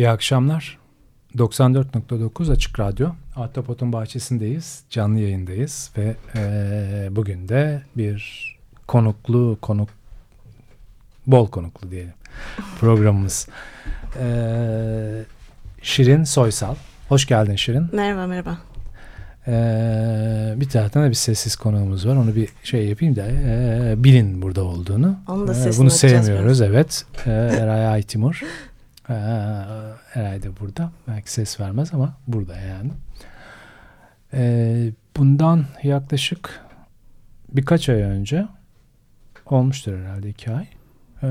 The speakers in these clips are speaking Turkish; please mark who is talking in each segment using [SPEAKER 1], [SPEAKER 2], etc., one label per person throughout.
[SPEAKER 1] İyi akşamlar. 94.9 Açık Radyo. Ahtapot'un bahçesindeyiz. Canlı yayındayız ve e, bugün de bir konuklu, konuk bol konuklu diyelim programımız. E, Şirin Soysal. Hoş geldin Şirin.
[SPEAKER 2] Merhaba merhaba.
[SPEAKER 1] Ee, bir taraftan da bir sessiz konuğumuz var. Onu bir şey yapayım da e, bilin burada olduğunu.
[SPEAKER 2] Onu da
[SPEAKER 1] ee, bunu sevmiyoruz biraz. evet. Ee, Eray Aytimur. Ee, herhalde burada. Belki ses vermez ama burada yani. Ee, bundan yaklaşık birkaç ay önce olmuştur herhalde iki ay. Ee,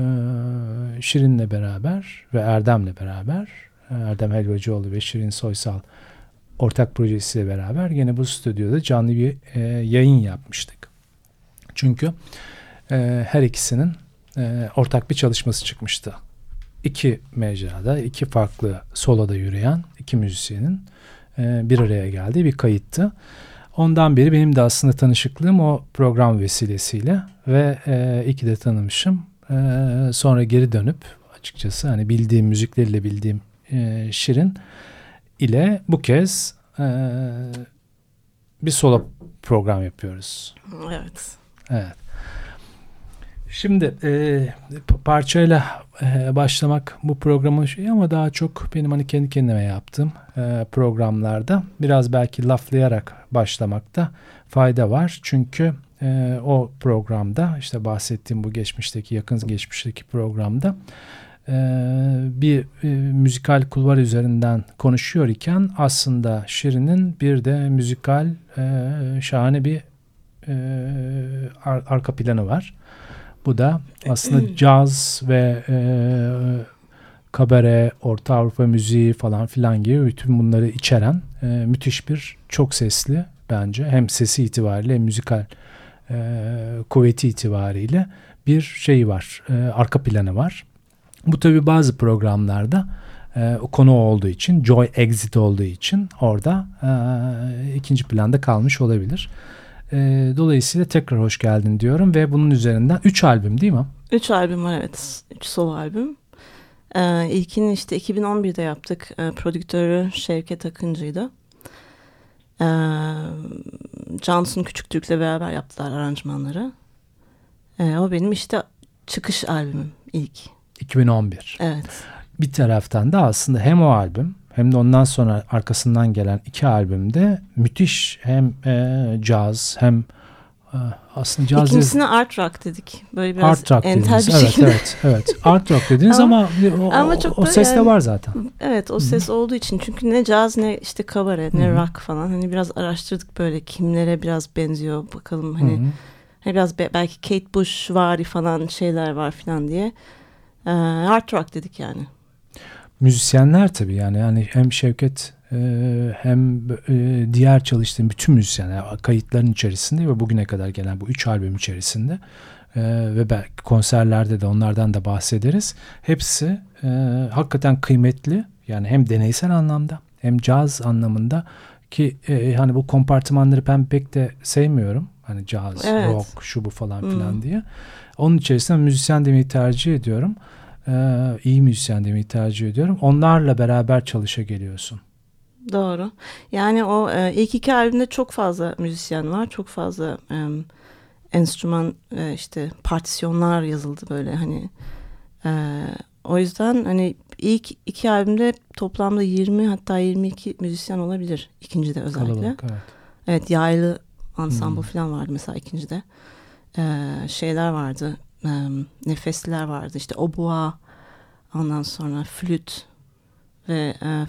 [SPEAKER 1] Şirin'le beraber ve Erdem'le beraber Erdem Helvacıoğlu ve Şirin Soysal ortak projesiyle beraber yine bu stüdyoda canlı bir e, yayın yapmıştık. Çünkü e, her ikisinin e, ortak bir çalışması çıkmıştı iki mecrada, iki farklı soloda yürüyen iki müzisyenin e, bir araya geldiği bir kayıttı. Ondan beri benim de aslında tanışıklığım o program vesilesiyle ve e, iki de tanımışım. E, sonra geri dönüp açıkçası hani bildiğim müzikleriyle bildiğim e, Şirin ile bu kez e, bir solo program yapıyoruz.
[SPEAKER 2] Evet.
[SPEAKER 1] Evet. Şimdi e, parçayla e, başlamak bu programın şeyi ama daha çok benim hani kendi kendime yaptığım e, programlarda biraz belki laflayarak başlamakta fayda var. Çünkü e, o programda işte bahsettiğim bu geçmişteki yakın geçmişteki programda e, bir e, müzikal kulvar üzerinden konuşuyor iken aslında Şirin'in bir de müzikal e, şahane bir e, ar arka planı var. Bu da aslında caz ve e, kabare, Orta Avrupa müziği falan filan gibi bütün bunları içeren e, müthiş bir çok sesli bence hem sesi itibariyle hem müzikal e, kuvveti itibariyle bir şey var, e, arka planı var. Bu tabi bazı programlarda e, konu olduğu için, Joy Exit olduğu için orada e, ikinci planda kalmış olabilir. E, dolayısıyla tekrar hoş geldin diyorum ve bunun üzerinden 3 albüm değil mi?
[SPEAKER 2] 3 albüm var evet. 3 solo albüm. Ee, ilkini işte 2011'de yaptık. Ee, prodüktörü Şevket Akıncı'ydı. Ee, Johnson Küçüktürk'le beraber yaptılar aranjmanları. Ee, o benim işte çıkış albümüm ilk.
[SPEAKER 1] 2011.
[SPEAKER 2] Evet.
[SPEAKER 1] Bir taraftan da aslında hem o albüm hem de ondan sonra arkasından gelen iki albümde müthiş hem e, caz hem e, aslında caz
[SPEAKER 2] İkincisine art rock dedik. Böyle biraz
[SPEAKER 1] art rock entel dediniz. bir evet, şekilde. Evet, evet. Art rock dediniz ama, ama, o, ama çok o, ses yani, de var zaten.
[SPEAKER 2] Evet, o ses olduğu için. Çünkü ne caz ne işte kabare ne Hı-hı. rock falan. Hani biraz araştırdık böyle kimlere biraz benziyor bakalım hani. Hani biraz be, belki Kate Bush vari falan şeyler var falan diye. Ee, art rock dedik yani
[SPEAKER 1] müzisyenler tabii yani yani hem Şevket e, hem e, diğer çalıştığım bütün müzisyenler kayıtların içerisinde ve bugüne kadar gelen bu üç albüm içerisinde e, ve belki konserlerde de onlardan da bahsederiz. Hepsi hakikaten kıymetli yani hem deneysel anlamda hem caz anlamında ki hani bu kompartımanları ben pek de sevmiyorum. Hani caz, evet. rock, şu bu falan filan hmm. diye. Onun içerisinde müzisyen demeyi tercih ediyorum iyi müzisyen demeyi tercih ediyorum. Onlarla beraber çalışa geliyorsun.
[SPEAKER 2] Doğru. Yani o e, ilk iki albümde çok fazla müzisyen var. Çok fazla e, enstrüman e, işte partisyonlar yazıldı böyle hani. E, o yüzden hani ilk iki albümde toplamda 20 hatta 22 müzisyen olabilir. ikincide özellikle. Kalabalık, evet. Evet yaylı ansambl hmm. falan vardı mesela ikincide. E, şeyler vardı e, nefesler vardı. İşte obua, ondan sonra flüt ve e,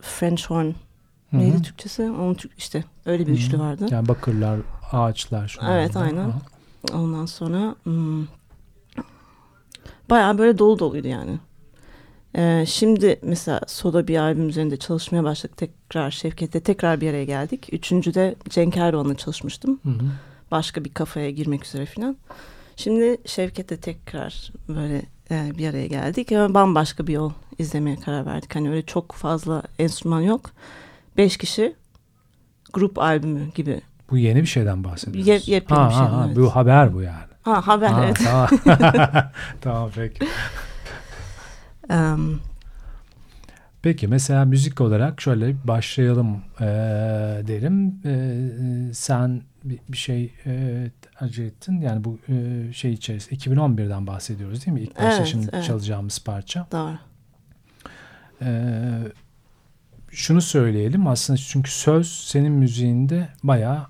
[SPEAKER 2] French horn Hı-hı. neydi Türkçesi? Onun işte öyle bir Hı-hı. üçlü vardı.
[SPEAKER 1] Yani bakırlar, ağaçlar.
[SPEAKER 2] Şunlar evet aynen. Aha. Ondan sonra hmm, bayağı böyle dolu doluydu yani. Ee, şimdi mesela solo bir albüm üzerinde çalışmaya başladık. Tekrar Şevket'le tekrar bir araya geldik. Üçüncüde Cenk Erdoğan'la çalışmıştım.
[SPEAKER 1] Hı hı.
[SPEAKER 2] Başka bir kafaya girmek üzere falan. Şimdi Şevket'le tekrar böyle e, bir araya geldik. Ama bambaşka bir yol izlemeye karar verdik. Hani öyle çok fazla enstrüman yok. Beş kişi grup albümü gibi.
[SPEAKER 1] Bu yeni bir şeyden bahsediyoruz.
[SPEAKER 2] Ye- yepyeni
[SPEAKER 1] ha,
[SPEAKER 2] bir şey,
[SPEAKER 1] ha,
[SPEAKER 2] evet.
[SPEAKER 1] Bu haber bu yani.
[SPEAKER 2] Ha haber
[SPEAKER 1] Ha,
[SPEAKER 2] evet.
[SPEAKER 1] Tamam. tamam peki.
[SPEAKER 2] Em,
[SPEAKER 1] Peki mesela müzik olarak şöyle başlayalım eee, derim. Eee, sen bir, bir şey eee tercih ettin. Yani bu eee, şey içerisinde 2011'den bahsediyoruz değil mi? İlk başta
[SPEAKER 2] Evet,
[SPEAKER 1] şimdi
[SPEAKER 2] evet.
[SPEAKER 1] çalacağımız parça.
[SPEAKER 2] doğru.
[SPEAKER 1] Eee, şunu söyleyelim aslında çünkü söz senin müziğinde bayağı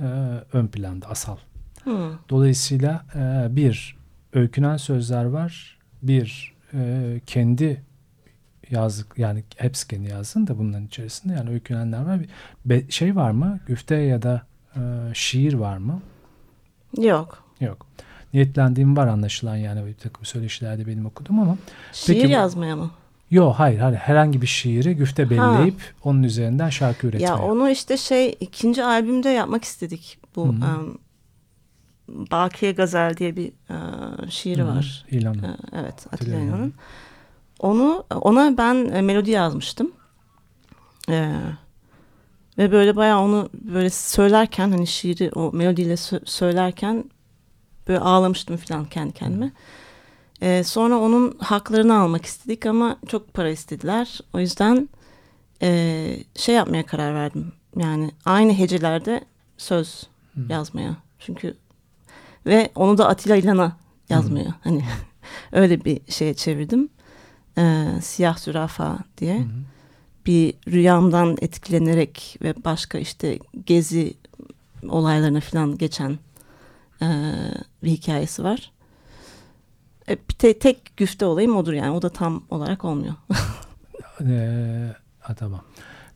[SPEAKER 1] eee, ön planda asal.
[SPEAKER 2] Hmm.
[SPEAKER 1] Dolayısıyla e, bir öykünen sözler var. Bir e, kendi yazdık yani hepsi kendi yazdın da bunların içerisinde yani öykünenler var. Bir be- şey var mı? Güfte ya da e, şiir var mı?
[SPEAKER 2] Yok.
[SPEAKER 1] Yok. Niyetlendiğim var anlaşılan yani bir takım söyleşilerde benim okudum ama
[SPEAKER 2] Şiir
[SPEAKER 1] Peki
[SPEAKER 2] yazmaya mı?
[SPEAKER 1] yok hayır hayır herhangi bir şiiri güfte belirleyip onun üzerinden şarkı üretmeye.
[SPEAKER 2] Ya onu işte şey ikinci albümde yapmak istedik. Bu
[SPEAKER 1] Hı hı.
[SPEAKER 2] em, Bakiye Gazel diye bir e, şiiri
[SPEAKER 1] Hı hı,
[SPEAKER 2] var.
[SPEAKER 1] İlan.
[SPEAKER 2] E, evet Atilla
[SPEAKER 1] Atilla İlhan'ın.
[SPEAKER 2] Onu ona ben e, melodi yazmıştım. E, ve böyle bayağı onu böyle söylerken hani şiiri o melodiyle sö- söylerken böyle ağlamıştım falan kendi kendime. E, sonra onun haklarını almak istedik ama çok para istediler. O yüzden e, şey yapmaya karar verdim. Yani aynı hecelerde söz
[SPEAKER 1] Hı.
[SPEAKER 2] yazmaya. Çünkü ve onu da Atilla İlhan'a yazmaya. Hani öyle bir şeye çevirdim. Ee, Siyah Zürafa diye.
[SPEAKER 1] Hı hı.
[SPEAKER 2] Bir rüyamdan etkilenerek ve başka işte gezi olaylarına falan geçen ee, bir hikayesi var. E, bir te- tek güfte olayım odur yani. O da tam olarak olmuyor.
[SPEAKER 1] Ee, ha, tamam.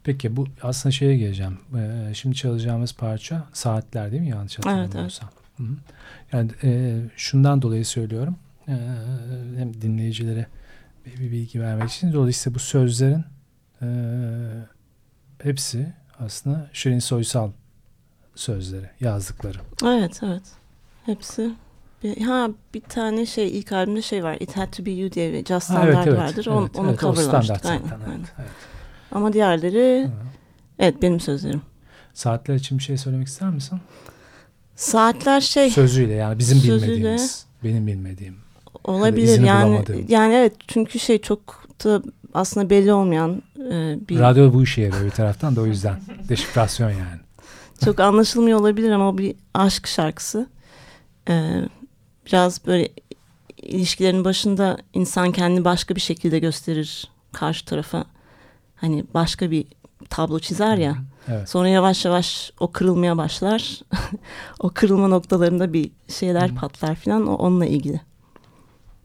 [SPEAKER 1] Peki bu aslında şeye geleceğim. Ee, şimdi çalacağımız parça saatler değil mi yanlış hatırlamıyorsam? Hı hı. Yani e, şundan dolayı söylüyorum. Ee, hem dinleyicilere bir, bilgi vermek için. Dolayısıyla bu sözlerin e, hepsi aslında Şirin Soysal sözleri, yazdıkları.
[SPEAKER 2] evet evet. Hepsi. Bir, ha bir tane şey ilk albümde şey var. It Had To Be You diye bir Just
[SPEAKER 1] Ha,
[SPEAKER 2] Standard vardır. On-
[SPEAKER 1] evet,
[SPEAKER 2] onu
[SPEAKER 1] evet, o
[SPEAKER 2] coverlamıştık.
[SPEAKER 1] standart
[SPEAKER 2] Aynen,
[SPEAKER 1] zaten,
[SPEAKER 2] aynen.
[SPEAKER 1] evet, evet.
[SPEAKER 2] Ama diğerleri
[SPEAKER 1] Hı.
[SPEAKER 2] evet benim sözlerim.
[SPEAKER 1] Saatler için bir şey söylemek ister misin?
[SPEAKER 2] Saatler şey
[SPEAKER 1] Sözüyle yani bizim
[SPEAKER 2] Sözüyle.
[SPEAKER 1] bilmediğimiz, benim bilmediğim.
[SPEAKER 2] Olabilir
[SPEAKER 1] izini
[SPEAKER 2] yani
[SPEAKER 1] bulamadığım.
[SPEAKER 2] yani evet çünkü şey çok da aslında belli olmayan e, bir
[SPEAKER 1] Radyo bu işe yarıyor bir taraftan da o yüzden. Deşifrasyon yani.
[SPEAKER 2] çok anlaşılmıyor olabilir ama o bir aşk şarkısı. E, biraz böyle ilişkilerin başında insan kendini başka bir şekilde gösterir karşı tarafa. Hani başka bir tablo çizer ya.
[SPEAKER 1] Evet.
[SPEAKER 2] Sonra yavaş yavaş o kırılmaya başlar. o kırılma noktalarında bir şeyler
[SPEAKER 1] Hı.
[SPEAKER 2] patlar falan. O onunla ilgili.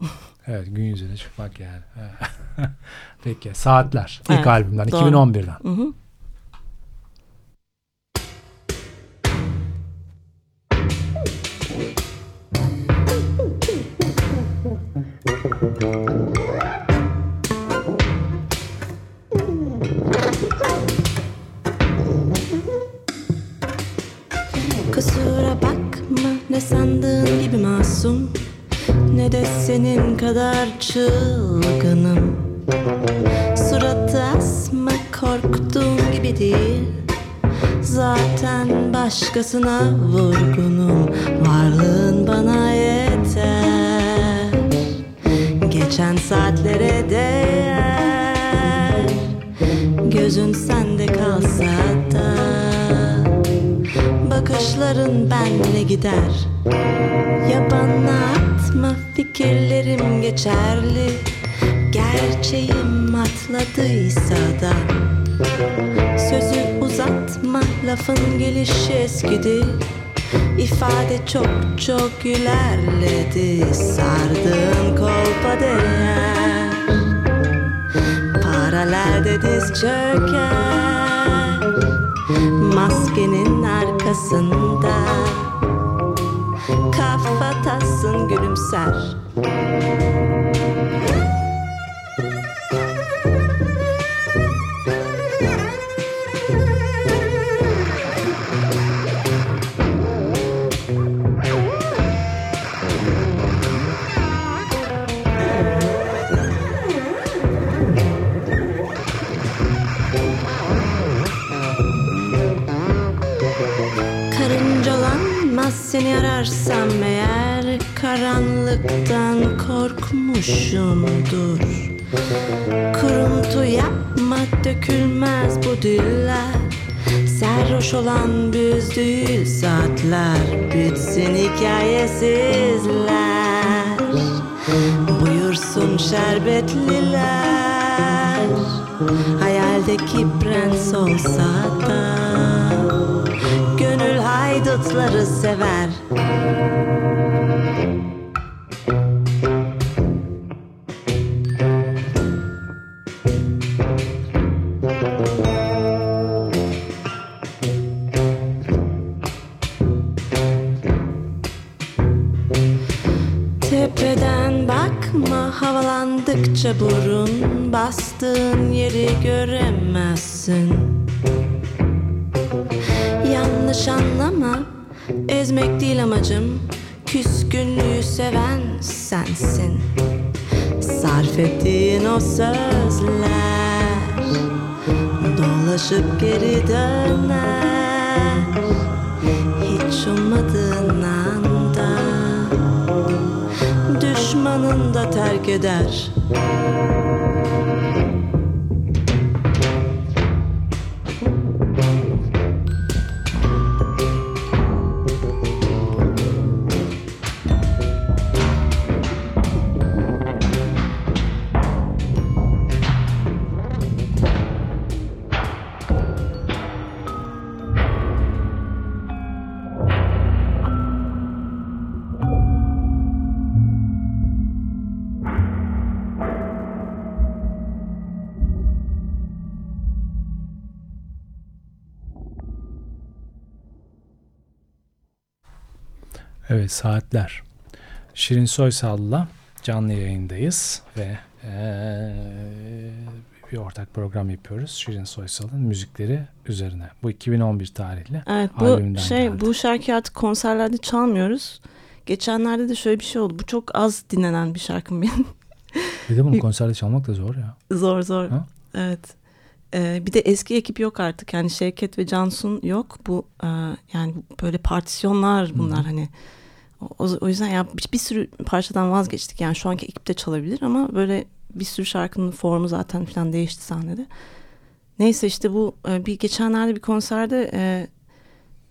[SPEAKER 1] Evet gün yüzüne çıkmak yani. Peki Saatler ilk
[SPEAKER 2] Evet,
[SPEAKER 1] albümden
[SPEAKER 2] doğru.
[SPEAKER 1] 2011'den.
[SPEAKER 2] Hı hı. Kusura bakma ne sandığın gibi masum Ne de senin kadar çılgınım. Suratı asma korktuğum gibi değil. Zaten başkasına vurgunum. Varlığın bana yeter. Geçen saatlere değer. Gözün sende kalsa da Bakışların benle gider. Yabana atma fikirlerim geçerli. Gerçeğim atladıysa da. Sözü uzatma lafın gelişi eskidi. İfade çok çok ilerledi. Sardığın kolpa değer. Paralelde diz çöker. Maskenin arkasında Kafatasın gülümser seni ararsam eğer karanlıktan korkmuşumdur. Kuruntu yapma dökülmez bu diller. Sarhoş olan değil saatler Bitsin hikayesizler. Buyursun şerbetliler. Hayaldeki prens olsa da Haydutları sever. Tepeden bakma havalandıkça burun Bastığın yeri göremezsin eder
[SPEAKER 1] Saatler. Şirin Soysal'la canlı yayındayız ve eee, bir ortak program yapıyoruz. Şirin Soysal'ın müzikleri üzerine. Bu 2011 tarihli.
[SPEAKER 2] Evet bu şey
[SPEAKER 1] geldi.
[SPEAKER 2] bu şarkıyı artık konserlerde çalmıyoruz. Geçenlerde de şöyle bir şey oldu. Bu çok az dinlenen bir şarkım benim.
[SPEAKER 1] Bir de bunu konserde çalmak da zor ya.
[SPEAKER 2] zor zor.
[SPEAKER 1] Ha?
[SPEAKER 2] Evet. Ee, bir de eski ekip yok artık. Yani Şevket ve Cansun yok. Bu e, yani böyle partisyonlar bunlar hani. O, o yüzden ya bir, bir sürü parçadan vazgeçtik. Yani şu anki ekipte çalabilir ama böyle bir sürü şarkının formu zaten falan değişti sahnede. Neyse işte bu e, bir geçenlerde bir konserde e,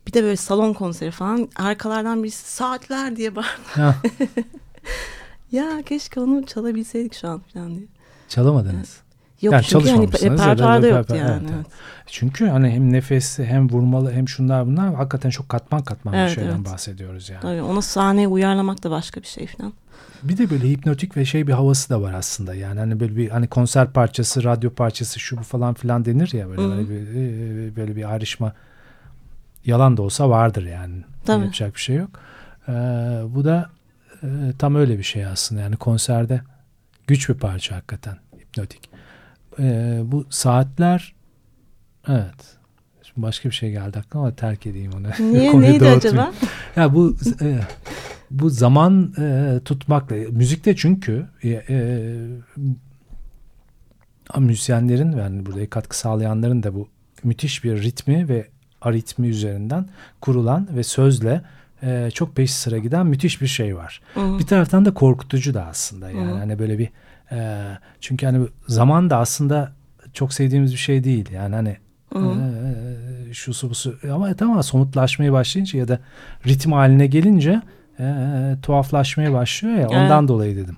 [SPEAKER 2] bir de böyle salon konseri falan arkalardan birisi saatler diye bağırdı. Ya keşke onu çalabilseydik şu an falan diye.
[SPEAKER 1] çalamadınız.
[SPEAKER 2] Yok
[SPEAKER 1] Yani
[SPEAKER 2] çünkü hani repertuarda
[SPEAKER 1] repertuar-
[SPEAKER 2] yani.
[SPEAKER 1] evet,
[SPEAKER 2] evet.
[SPEAKER 1] Çünkü hani hem nefesli hem vurmalı hem şunlar bunlar hakikaten çok katman katman bir
[SPEAKER 2] Evet,
[SPEAKER 1] şeyden
[SPEAKER 2] evet.
[SPEAKER 1] bahsediyoruz yani.
[SPEAKER 2] Tabii ona sahneye uyarlamak da başka bir şey falan.
[SPEAKER 1] Bir de böyle hipnotik ve şey bir havası da var aslında. Yani hani böyle bir hani konser parçası, radyo parçası şu bu falan filan denir ya böyle,
[SPEAKER 2] Hı hı.
[SPEAKER 1] böyle bir e, böyle bir ayrışma yalan da olsa vardır yani.
[SPEAKER 2] Tabii.
[SPEAKER 1] Yapacak bir şey yok. Ee, bu da e, tam öyle bir şey aslında. Yani konserde güç bir parça hakikaten hipnotik. Ee, bu saatler evet. Şimdi başka bir şey geldi aklıma ama terk edeyim onu.
[SPEAKER 2] Niye neydi
[SPEAKER 1] dağıtmayayım.
[SPEAKER 2] acaba?
[SPEAKER 1] Ya bu e, bu zaman e, tutmakla müzikte çünkü e, e, müzisyenlerin yani burada katkı sağlayanların da bu müthiş bir ritmi ve aritmi üzerinden kurulan ve sözle e, çok peş sıra giden müthiş bir şey var.
[SPEAKER 2] Hı.
[SPEAKER 1] Bir taraftan da korkutucu da aslında yani
[SPEAKER 2] Hı.
[SPEAKER 1] hani böyle bir e, çünkü hani zaman da aslında çok sevdiğimiz bir şey değil yani hani
[SPEAKER 2] Hı.
[SPEAKER 1] ee, şusu busu ama tamam somutlaşmaya başlayınca ya da ritim haline gelince e, tuhaflaşmaya başlıyor ya ondan
[SPEAKER 2] Evet.
[SPEAKER 1] dolayı dedim.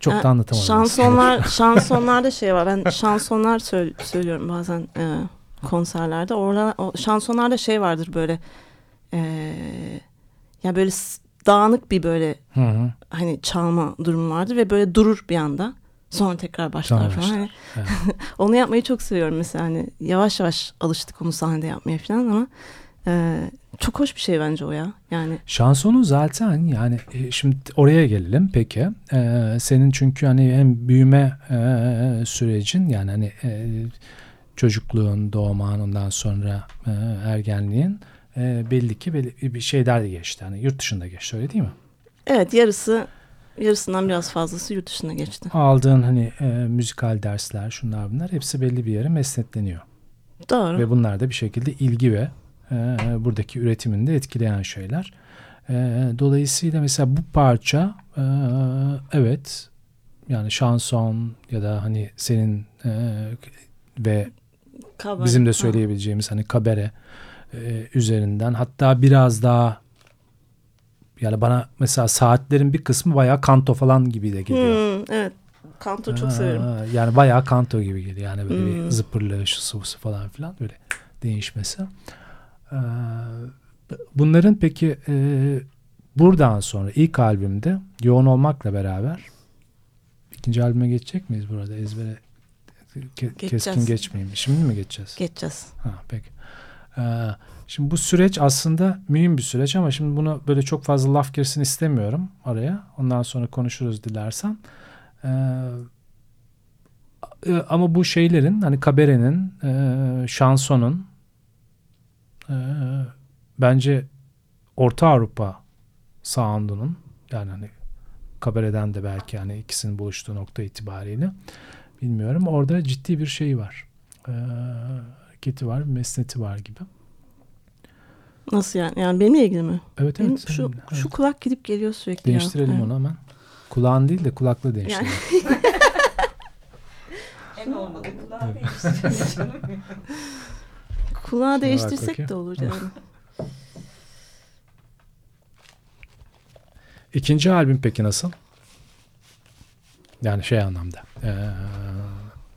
[SPEAKER 1] Çok
[SPEAKER 2] Ha,
[SPEAKER 1] da anlatamadım.
[SPEAKER 2] Şansonlar, şansonlarda şey var. Ben şansonlar söyle- söylüyorum bazen e, konserlerde. Orada o, şansonlarda şey vardır böyle e, ya böyle dağınık bir böyle
[SPEAKER 1] Hı hı.
[SPEAKER 2] hani çalma durumu vardır ve böyle durur bir anda. Sonra tekrar başlar
[SPEAKER 1] Sonra
[SPEAKER 2] falan. Hani
[SPEAKER 1] evet.
[SPEAKER 2] onu yapmayı çok seviyorum mesela hani yavaş yavaş alıştık onu sahnede yapmaya falan ama e, çok hoş bir şey bence o ya. Yani
[SPEAKER 1] Şansonu zaten yani e, şimdi oraya gelelim peki. Ee, senin çünkü hani hem büyüme e, sürecin yani hani e, çocukluğun, doğman ondan sonra e, ergenliğin e, belli ki belli bir şeyler de geçti. Hani yurt dışında geçti öyle değil mi?
[SPEAKER 2] evet yarısı yarısından biraz fazlası yurt dışına geçti.
[SPEAKER 1] aldığın hani e, müzikal dersler şunlar bunlar hepsi belli bir yere mesnetleniyor.
[SPEAKER 2] Doğru.
[SPEAKER 1] Ve bunlar da bir şekilde ilgi ve e, buradaki üretimini de etkileyen şeyler. E, dolayısıyla mesela bu parça e, evet yani şanson ya da hani senin e, ve
[SPEAKER 2] Kabare.
[SPEAKER 1] bizim de söyleyebileceğimiz hani kabere e, üzerinden hatta biraz daha yani bana mesela saatlerin bir kısmı bayağı kanto falan gibi de geliyor.
[SPEAKER 2] Hmm, evet. Kanto çok
[SPEAKER 1] Ha,
[SPEAKER 2] severim.
[SPEAKER 1] Yani bayağı kanto gibi geliyor. Yani böyle bir
[SPEAKER 2] Hmm.
[SPEAKER 1] zıpırlı, şu sıvısı falan filan böyle değişmesi. Ee, bunların peki e, buradan sonra ilk albümde yoğun olmakla beraber ikinci albüme geçecek miyiz burada? Ezbere ke- keskin geçmeyeyim. Şimdi mi geçeceğiz?
[SPEAKER 2] Geçeceğiz.
[SPEAKER 1] Ha, peki. Ee, şimdi bu süreç aslında mühim bir süreç ama şimdi bunu böyle çok fazla laf girsin istemiyorum araya. Ondan sonra konuşuruz dilersen. Ee, e, ama bu şeylerin hani kaberenin, e, şansonun e, bence Orta Avrupa sound'unun yani hani kabareden de belki hani ikisinin buluştuğu nokta itibariyle bilmiyorum. Orada ciddi bir şey var. Ee, hareketi var, mesneti var gibi.
[SPEAKER 2] Nasıl yani? Yani benimle ilgili mi?
[SPEAKER 1] Evet
[SPEAKER 2] Benim
[SPEAKER 1] evet.
[SPEAKER 2] şu,
[SPEAKER 1] senin-
[SPEAKER 2] şu
[SPEAKER 1] evet.
[SPEAKER 2] kulak gidip geliyor sürekli
[SPEAKER 1] Değiştirelim
[SPEAKER 2] ya.
[SPEAKER 1] onu hemen. Kulağın değil de kulakla değiştirelim.
[SPEAKER 3] En olmadı kulağı değiştireceğiz canım.
[SPEAKER 2] Kulağı değiştirsek de olur yani.
[SPEAKER 1] İkinci albüm peki nasıl? Yani şey anlamda. ee,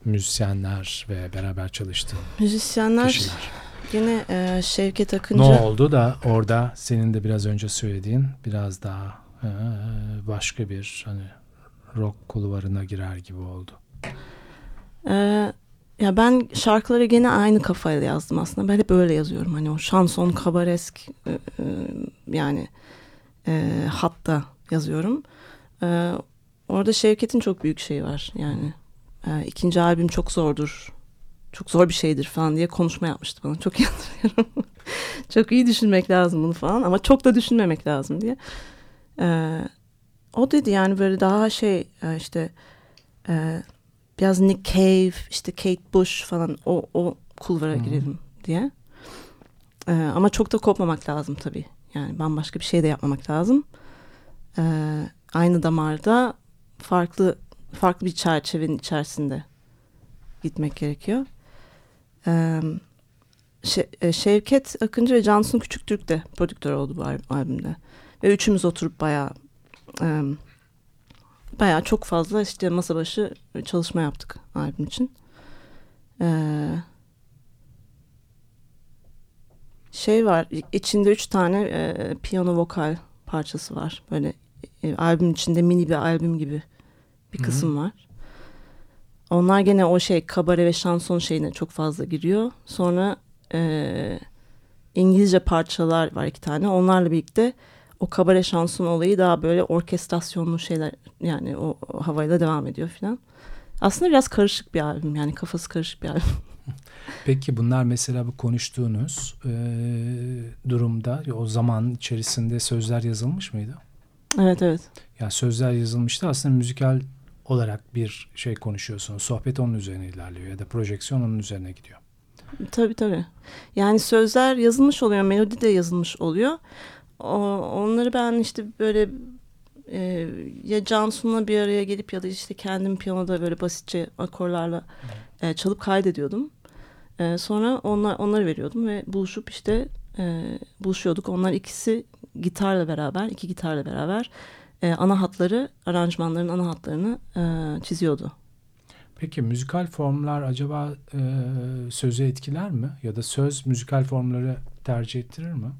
[SPEAKER 1] müzisyenler ve beraber çalıştığın
[SPEAKER 2] Müzisyenler
[SPEAKER 1] kişiler.
[SPEAKER 2] yine e, Şevket Akıncı.
[SPEAKER 1] Ne oldu da orada senin de biraz önce söylediğin biraz daha ee, başka bir hani rock kulvarına girer gibi oldu.
[SPEAKER 2] Ee, ya ben şarkıları gene aynı kafayla yazdım aslında. Ben hep öyle yazıyorum. Hani o şanson kabaresk e, e, yani e, hatta yazıyorum. Ee, orada Şevket'in çok büyük şeyi var. Yani e, ikinci albüm çok zordur. Çok zor bir şeydir falan diye konuşma yapmıştı bana. Çok iyi hatırlıyorum. çok iyi düşünmek lazım bunu falan ama çok da düşünmemek lazım diye. Ee, o dedi yani böyle daha şey e, işte e, biraz Nick Cave, işte Kate Bush falan o, o kulvara girelim diye. Ee, ama çok da kopmamak lazım tabii. Yani bambaşka bir şey de yapmamak lazım. Ee, aynı damarda farklı farklı bir çerçevenin içerisinde gitmek gerekiyor. Ee, Şe- e, Şevket Akıncı ve Cansun Küçüktürk de prodüktör oldu bu al- albümde. Ve üçümüz oturup bayağı e, bayağı çok fazla işte masa başı çalışma yaptık albüm için. Ee, şey var içinde üç tane e, piyano vokal parçası var. Böyle e, albüm içinde mini bir albüm gibi bir kısım var. Onlar gene o şey kabare ve şanson şeyine çok fazla giriyor. Sonra e, İngilizce parçalar var iki tane. Onlarla birlikte o kabare şanson olayı daha böyle orkestrasyonlu şeyler yani o, o havayla devam ediyor filan. Aslında biraz karışık bir albüm yani kafası karışık bir albüm.
[SPEAKER 1] Peki bunlar mesela bu konuştuğunuz e, durumda o zaman içerisinde sözler yazılmış mıydı?
[SPEAKER 2] Evet evet.
[SPEAKER 1] Yani sözler yazılmıştı aslında müzikal olarak bir şey konuşuyorsunuz. Sohbet onun üzerine ilerliyor ya da projeksiyon onun üzerine gidiyor.
[SPEAKER 2] Tabii tabii. Yani sözler yazılmış oluyor, melodi de yazılmış oluyor. O, onları ben işte böyle e, ya Cansu'nla bir araya gelip ya da işte kendim piyanoda böyle basitçe akorlarla e, çalıp kaydediyordum. E, sonra onlar onları veriyordum ve buluşup işte e, buluşuyorduk. Onlar ikisi gitarla beraber, iki gitarla beraber e, ana hatları, aranjmanların ana hatlarını e, çiziyordu.
[SPEAKER 1] Peki müzikal formlar acaba e, sözü etkiler mi? Ya da söz müzikal formları tercih ettirir mi?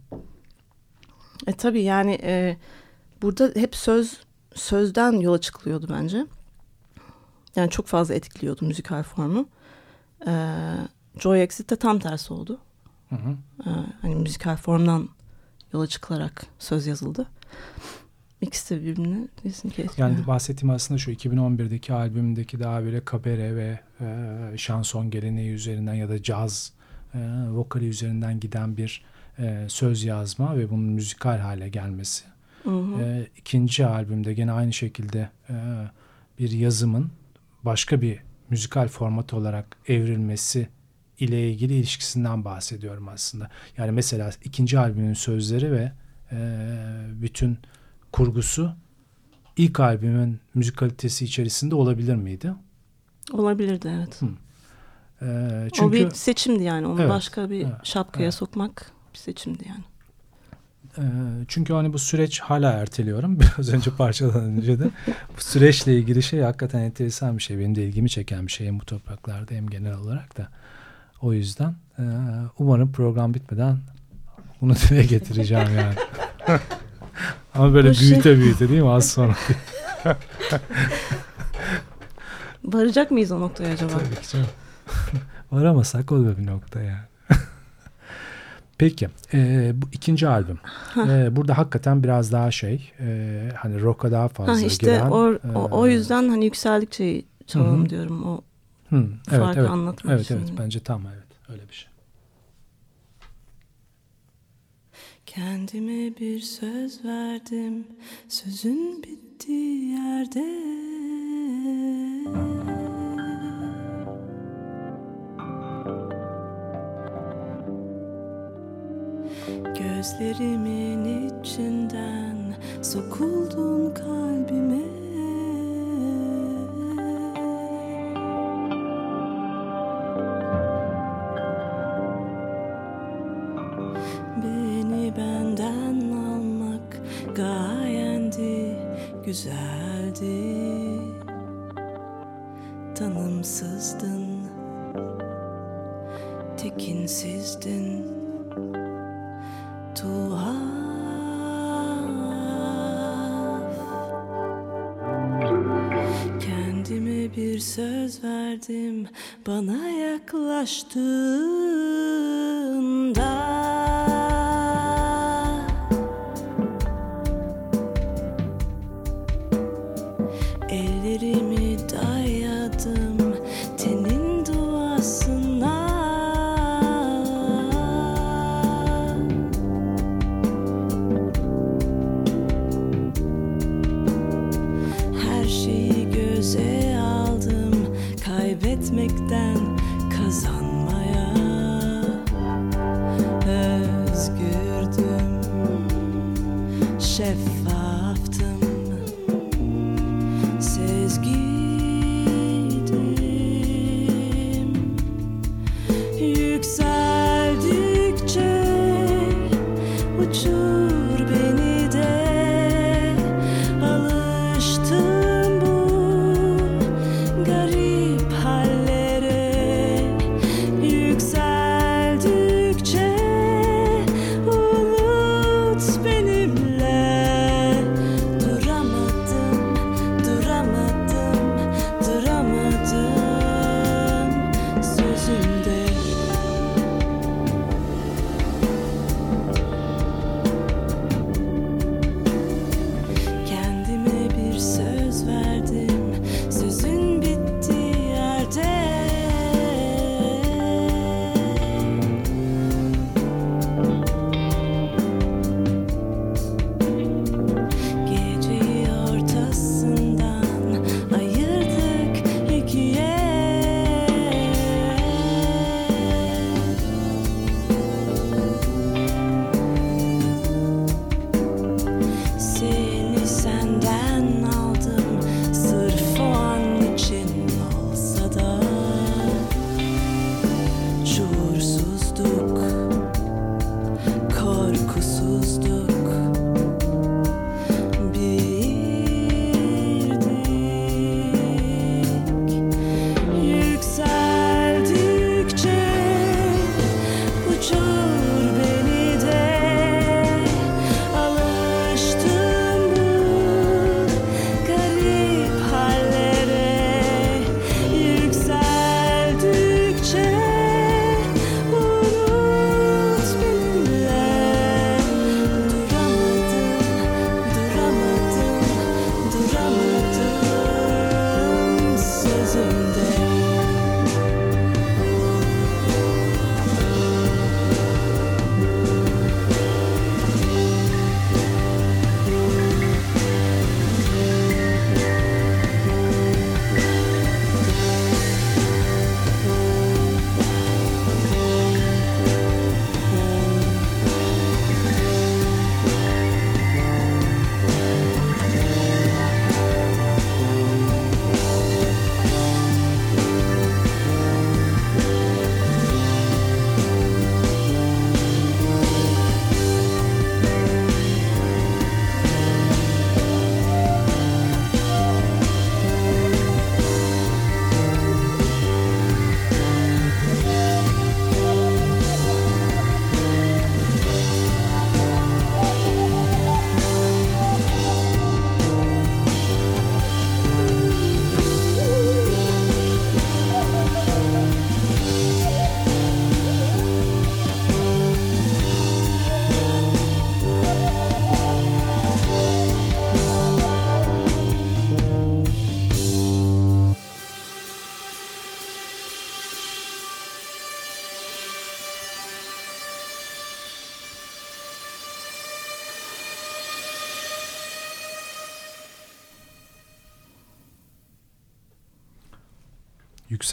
[SPEAKER 2] E tabii yani e, burada hep söz sözden yola çıkılıyordu bence. Yani çok fazla etkiliyordu müzikal formu. E, Joy Exit'te tam tersi oldu.
[SPEAKER 1] Hı hı.
[SPEAKER 2] E, hani müzikal formdan yola çıkılarak söz yazıldı. İkisi de birbirini kesinlikle etkiliyor.
[SPEAKER 1] Yani bahsettiğim aslında şu 2011'deki albümdeki daha böyle kabare ve e, şanson geleneği üzerinden ya da caz e, vokali üzerinden giden bir e, söz yazma ve bunun müzikal hale gelmesi.
[SPEAKER 2] Hı hı.
[SPEAKER 1] E, ikinci albümde gene aynı şekilde e, bir yazımın başka bir müzikal format olarak evrilmesi ile ilgili ilişkisinden bahsediyorum aslında. Yani mesela ikinci albümün sözleri ve e, bütün kurgusu ilk albümün müzikalitesi içerisinde olabilir miydi?
[SPEAKER 2] Olabilirdi evet.
[SPEAKER 1] E, çünkü
[SPEAKER 2] o bir seçimdi yani. Onu
[SPEAKER 1] Evet,
[SPEAKER 2] başka bir
[SPEAKER 1] evet,
[SPEAKER 2] şapkaya
[SPEAKER 1] evet.
[SPEAKER 2] sokmak bir seçimdi yani.
[SPEAKER 1] e, çünkü hani bu süreç hala erteliyorum. Biraz önce parçadan önce de. Bu süreçle ilgili şey hakikaten enteresan bir şey. Benim de ilgimi çeken bir şey hem bu topraklarda hem genel olarak da. O yüzden e, umarım program bitmeden bunu dile getireceğim yani. Ama böyle
[SPEAKER 2] Bu şey-
[SPEAKER 1] büyüte büyüte değil mi az sonra?
[SPEAKER 2] Varacak mıyız o noktaya acaba?
[SPEAKER 1] Tabii ki canım. Varamasak o da bir nokta yani. Peki. e, bu ikinci albüm. E, burada hakikaten biraz daha şey e, hani rock'a daha fazla
[SPEAKER 2] Ha işte
[SPEAKER 1] giren.
[SPEAKER 2] o, o, o yüzden hani yükseldikçe çalalım
[SPEAKER 1] hı.
[SPEAKER 2] diyorum. O
[SPEAKER 1] hı, evet,
[SPEAKER 2] farkı
[SPEAKER 1] evet.
[SPEAKER 2] anlatmak
[SPEAKER 1] Evet
[SPEAKER 2] için.
[SPEAKER 1] evet bence tam evet öyle bir şey.
[SPEAKER 2] Kendime bir söz verdim Sözün bittiği yerde. Gözlerimin içinden Sokuldun kalbime yaklaştığında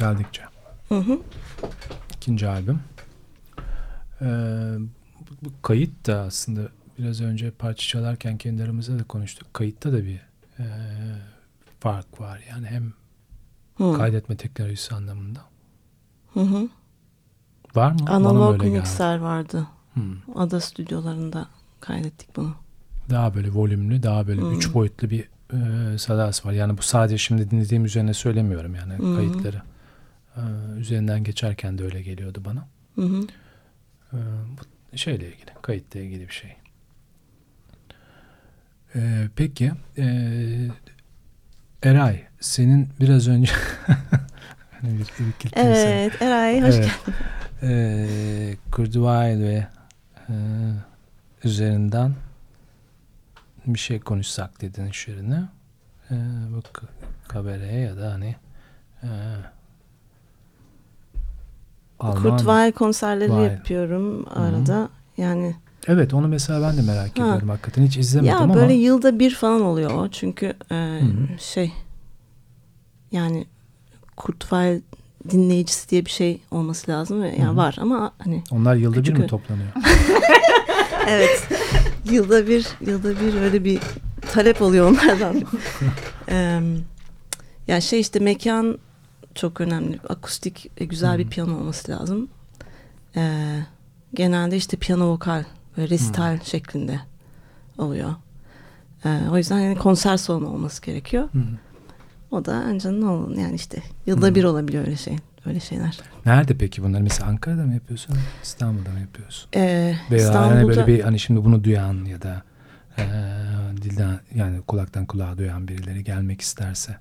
[SPEAKER 2] Yükseldikçe. Hı hı.
[SPEAKER 1] İkinci albüm. Ee, bu, bu kayıt da aslında biraz önce parça çalarken kendi aramızda da konuştuk. Kayıtta da bir e, fark var. Yani hem
[SPEAKER 2] Hı.
[SPEAKER 1] kaydetme teknolojisi anlamında.
[SPEAKER 2] Hı hı.
[SPEAKER 1] Var mı?
[SPEAKER 2] Analog
[SPEAKER 1] geldi?
[SPEAKER 2] mikser vardı.
[SPEAKER 1] Hmm.
[SPEAKER 2] Ada stüdyolarında kaydettik bunu.
[SPEAKER 1] Daha böyle volümlü, daha böyle
[SPEAKER 2] Hmm.
[SPEAKER 1] üç boyutlu bir e, sadası var. Yani bu sadece şimdi dinlediğim üzerine söylemiyorum yani
[SPEAKER 2] Hmm.
[SPEAKER 1] kayıtları. E, üzerinden geçerken de öyle geliyordu bana.
[SPEAKER 2] Hı hı.
[SPEAKER 1] E, bu şeyle ilgili, kayıtla ilgili bir şey. E, peki, e, Eray, senin biraz önce hani bir.
[SPEAKER 2] Evet Eray hoş
[SPEAKER 1] Evet.
[SPEAKER 2] geldin.
[SPEAKER 1] Ee, ve e, üzerinden bir şey konuşsak dedin şiirine. Ee, bu k- kabare ya da hani e, Alman.
[SPEAKER 2] Kurt Weill konserleri
[SPEAKER 1] Weill.
[SPEAKER 2] yapıyorum arada. Yani
[SPEAKER 1] Evet onu mesela ben de merak
[SPEAKER 2] Ha.
[SPEAKER 1] ediyorum hakikaten. Hiç izlemedim
[SPEAKER 2] ya
[SPEAKER 1] ama.
[SPEAKER 2] böyle yılda bir falan oluyor o. Çünkü e,
[SPEAKER 1] hı.
[SPEAKER 2] şey yani Kurt Weill dinleyicisi diye bir şey olması lazım
[SPEAKER 1] Hı
[SPEAKER 2] yani
[SPEAKER 1] hı.
[SPEAKER 2] var ama hani
[SPEAKER 1] Onlar yılda
[SPEAKER 2] Küçük
[SPEAKER 1] bir mi toplanıyor?
[SPEAKER 2] evet yılda bir yılda bir öyle bir talep oluyor onlardan. Eee ya şey işte mekan çok önemli. Akustik ve güzel bir
[SPEAKER 1] Hı.
[SPEAKER 2] piyano olması lazım. Eee, genelde işte piyano vokal böyle resital şeklinde oluyor. Eee, o yüzden yani konser salonu olması gerekiyor.
[SPEAKER 1] Hı.
[SPEAKER 2] O da ancak ne olur yani işte yılda
[SPEAKER 1] Hı.
[SPEAKER 2] bir olabiliyor öyle şey. Öyle şeyler.
[SPEAKER 1] Nerede peki bunları? Mesela Ankara'da mı yapıyorsun? İstanbul'da mı yapıyorsun?
[SPEAKER 2] Eee
[SPEAKER 1] Veya
[SPEAKER 2] İstanbul'da
[SPEAKER 1] hani böyle bir hani şimdi bunu duyan ya da eee, dilden yani kulaktan kulağa duyan birileri gelmek isterse.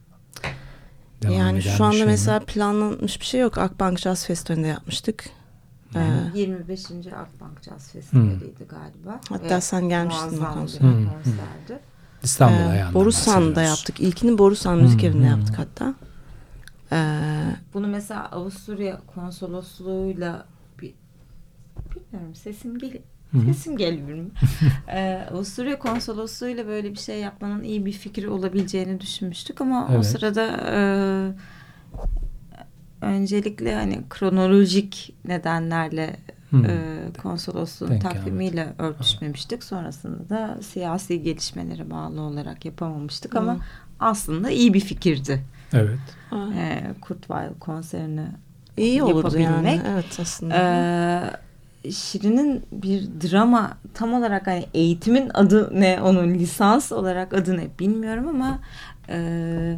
[SPEAKER 1] Devam
[SPEAKER 2] yani
[SPEAKER 1] eden
[SPEAKER 2] şu
[SPEAKER 1] bir
[SPEAKER 2] anda
[SPEAKER 1] şey mi?
[SPEAKER 2] mesela planlanmış bir şey yok. Akbank Jazz Festivali'nde yapmıştık.
[SPEAKER 1] Hı.
[SPEAKER 2] Ee,
[SPEAKER 3] 25. Akbank Jazz Festivali'ydi galiba.
[SPEAKER 2] Hatta
[SPEAKER 3] Ve
[SPEAKER 2] sen gelmiştin o
[SPEAKER 1] Hı, hı.
[SPEAKER 3] konserdi.
[SPEAKER 1] İstanbul
[SPEAKER 2] Ee,
[SPEAKER 1] ayağından
[SPEAKER 2] Borusan'da yaptık. İlkini Borusan
[SPEAKER 1] Hı,
[SPEAKER 2] Müzik Evi'nde
[SPEAKER 1] hı.
[SPEAKER 2] yaptık hatta. Ee,
[SPEAKER 3] Bunu mesela Avusturya konsolosluğuyla bir bilmiyorum sesim gel
[SPEAKER 1] Hı hı.
[SPEAKER 3] Sesim geliyor mu? ee, Avusturya konsolosluğuyla böyle bir şey yapmanın iyi bir fikri olabileceğini düşünmüştük ama o
[SPEAKER 1] Evet.
[SPEAKER 3] sırada e, öncelikle hani kronolojik nedenlerle e, konsolosluğun
[SPEAKER 1] Denk
[SPEAKER 3] takvimiyle örtüşmemiştik. Sonrasında da siyasi gelişmelere bağlı olarak yapamamıştık ama
[SPEAKER 2] Hı.
[SPEAKER 3] aslında iyi bir fikirdi.
[SPEAKER 1] Evet.
[SPEAKER 3] E, Kurt Weill konserini
[SPEAKER 2] iyi olurdu yani.
[SPEAKER 3] yapabilmek.
[SPEAKER 2] Evet aslında.
[SPEAKER 3] Ee, Şirin'in bir drama tam olarak hani eğitimin adı ne onun lisans olarak adı ne bilmiyorum ama e,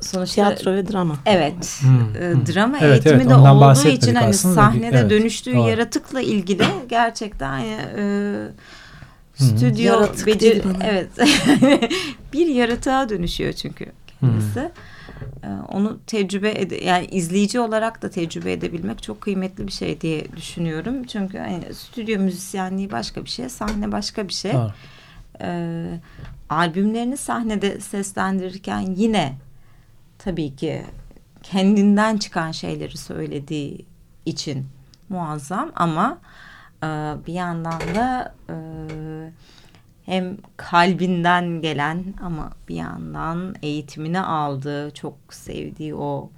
[SPEAKER 3] sonuçta
[SPEAKER 2] Tiyatro ve drama.
[SPEAKER 3] evet
[SPEAKER 1] Hmm,
[SPEAKER 3] e,
[SPEAKER 1] hmm.
[SPEAKER 3] drama
[SPEAKER 1] Evet,
[SPEAKER 3] eğitimi
[SPEAKER 1] evet,
[SPEAKER 3] de
[SPEAKER 1] ondan
[SPEAKER 3] olduğu için hani sahnede
[SPEAKER 1] evet,
[SPEAKER 3] dönüştüğü
[SPEAKER 1] doğru.
[SPEAKER 3] yaratıkla ilgili gerçekten hani, e,
[SPEAKER 1] hı.
[SPEAKER 3] stüdyo
[SPEAKER 2] Yaratık
[SPEAKER 3] becer- evet bir yaratığa dönüşüyor çünkü kendisi. Ee, onu tecrübe ede yani izleyici olarak da tecrübe edebilmek çok kıymetli bir şey diye düşünüyorum. Çünkü hani stüdyo müzisyenliği başka bir şey, sahne başka bir şey. Ee, albümlerini sahnede seslendirirken yine tabii ki kendinden çıkan şeyleri söylediği için muazzam ama e, bir yandan da e, hem kalbinden gelen ama bir yandan eğitimini aldığı çok sevdiği o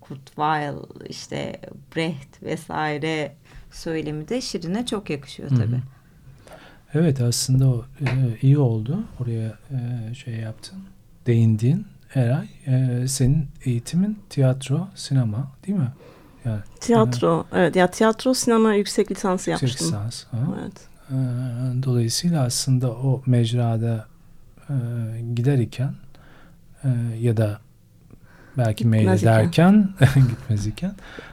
[SPEAKER 3] Kurt Weill işte Brecht vesaire söylemi de Şirin'e çok yakışıyor
[SPEAKER 1] Hı hı.
[SPEAKER 3] tabii.
[SPEAKER 1] Evet aslında o e, iyi oldu. Oraya e, şey yaptın. Değindin. Eray e, senin eğitimin tiyatro, sinema değil mi? Yani
[SPEAKER 2] Tiyatro. Evet ya tiyatro sinema yüksek lisansı
[SPEAKER 1] yüksek
[SPEAKER 2] yapmıştım.
[SPEAKER 1] lisans. ha.
[SPEAKER 2] Evet.
[SPEAKER 1] E, dolayısıyla aslında o mecrada e, gider iken e, ya da belki
[SPEAKER 2] Gitmez
[SPEAKER 1] meylederken gitmez iken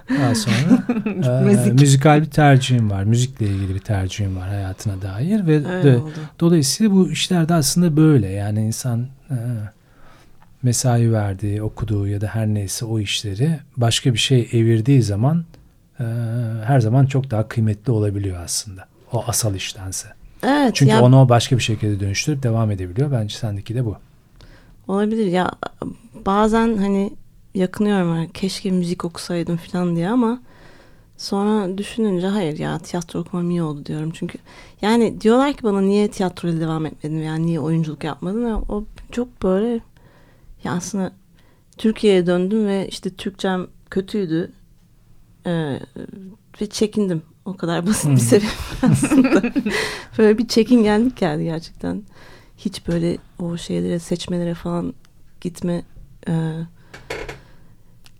[SPEAKER 1] daha sonra e,
[SPEAKER 3] Müzik.
[SPEAKER 1] müzikal bir tercihim var. Müzikle ilgili bir tercihim var hayatına dair ve de-. Dolayısıyla bu işlerde aslında böyle yani insan e, mesai verdiği, okuduğu ya da her neyse o işleri başka bir şey evirdiği zaman e, her zaman çok daha kıymetli olabiliyor aslında. O asal iştense.
[SPEAKER 2] Evet
[SPEAKER 1] Çünkü
[SPEAKER 2] ya
[SPEAKER 1] onu başka bir şekilde dönüştürüp devam edebiliyor. Bence sendeki de bu.
[SPEAKER 2] olabilir ya bazen hani yakınıyorum hani keşke müzik okusaydım falan diye ama sonra düşününce hayır ya tiyatro okumam iyi oldu diyorum çünkü yani diyorlar ki bana niye tiyatroyla devam etmedin yani niye oyunculuk yapmadın ya o çok böyle ya aslında Türkiye'ye döndüm ve işte Türkçem kötüydü. Ee, ve çekindim. O kadar basit
[SPEAKER 1] Hmm.
[SPEAKER 2] bir sebep aslında. böyle bir çekingenlik geldi gerçekten. Hiç böyle o şeylere seçmelere falan gitme e,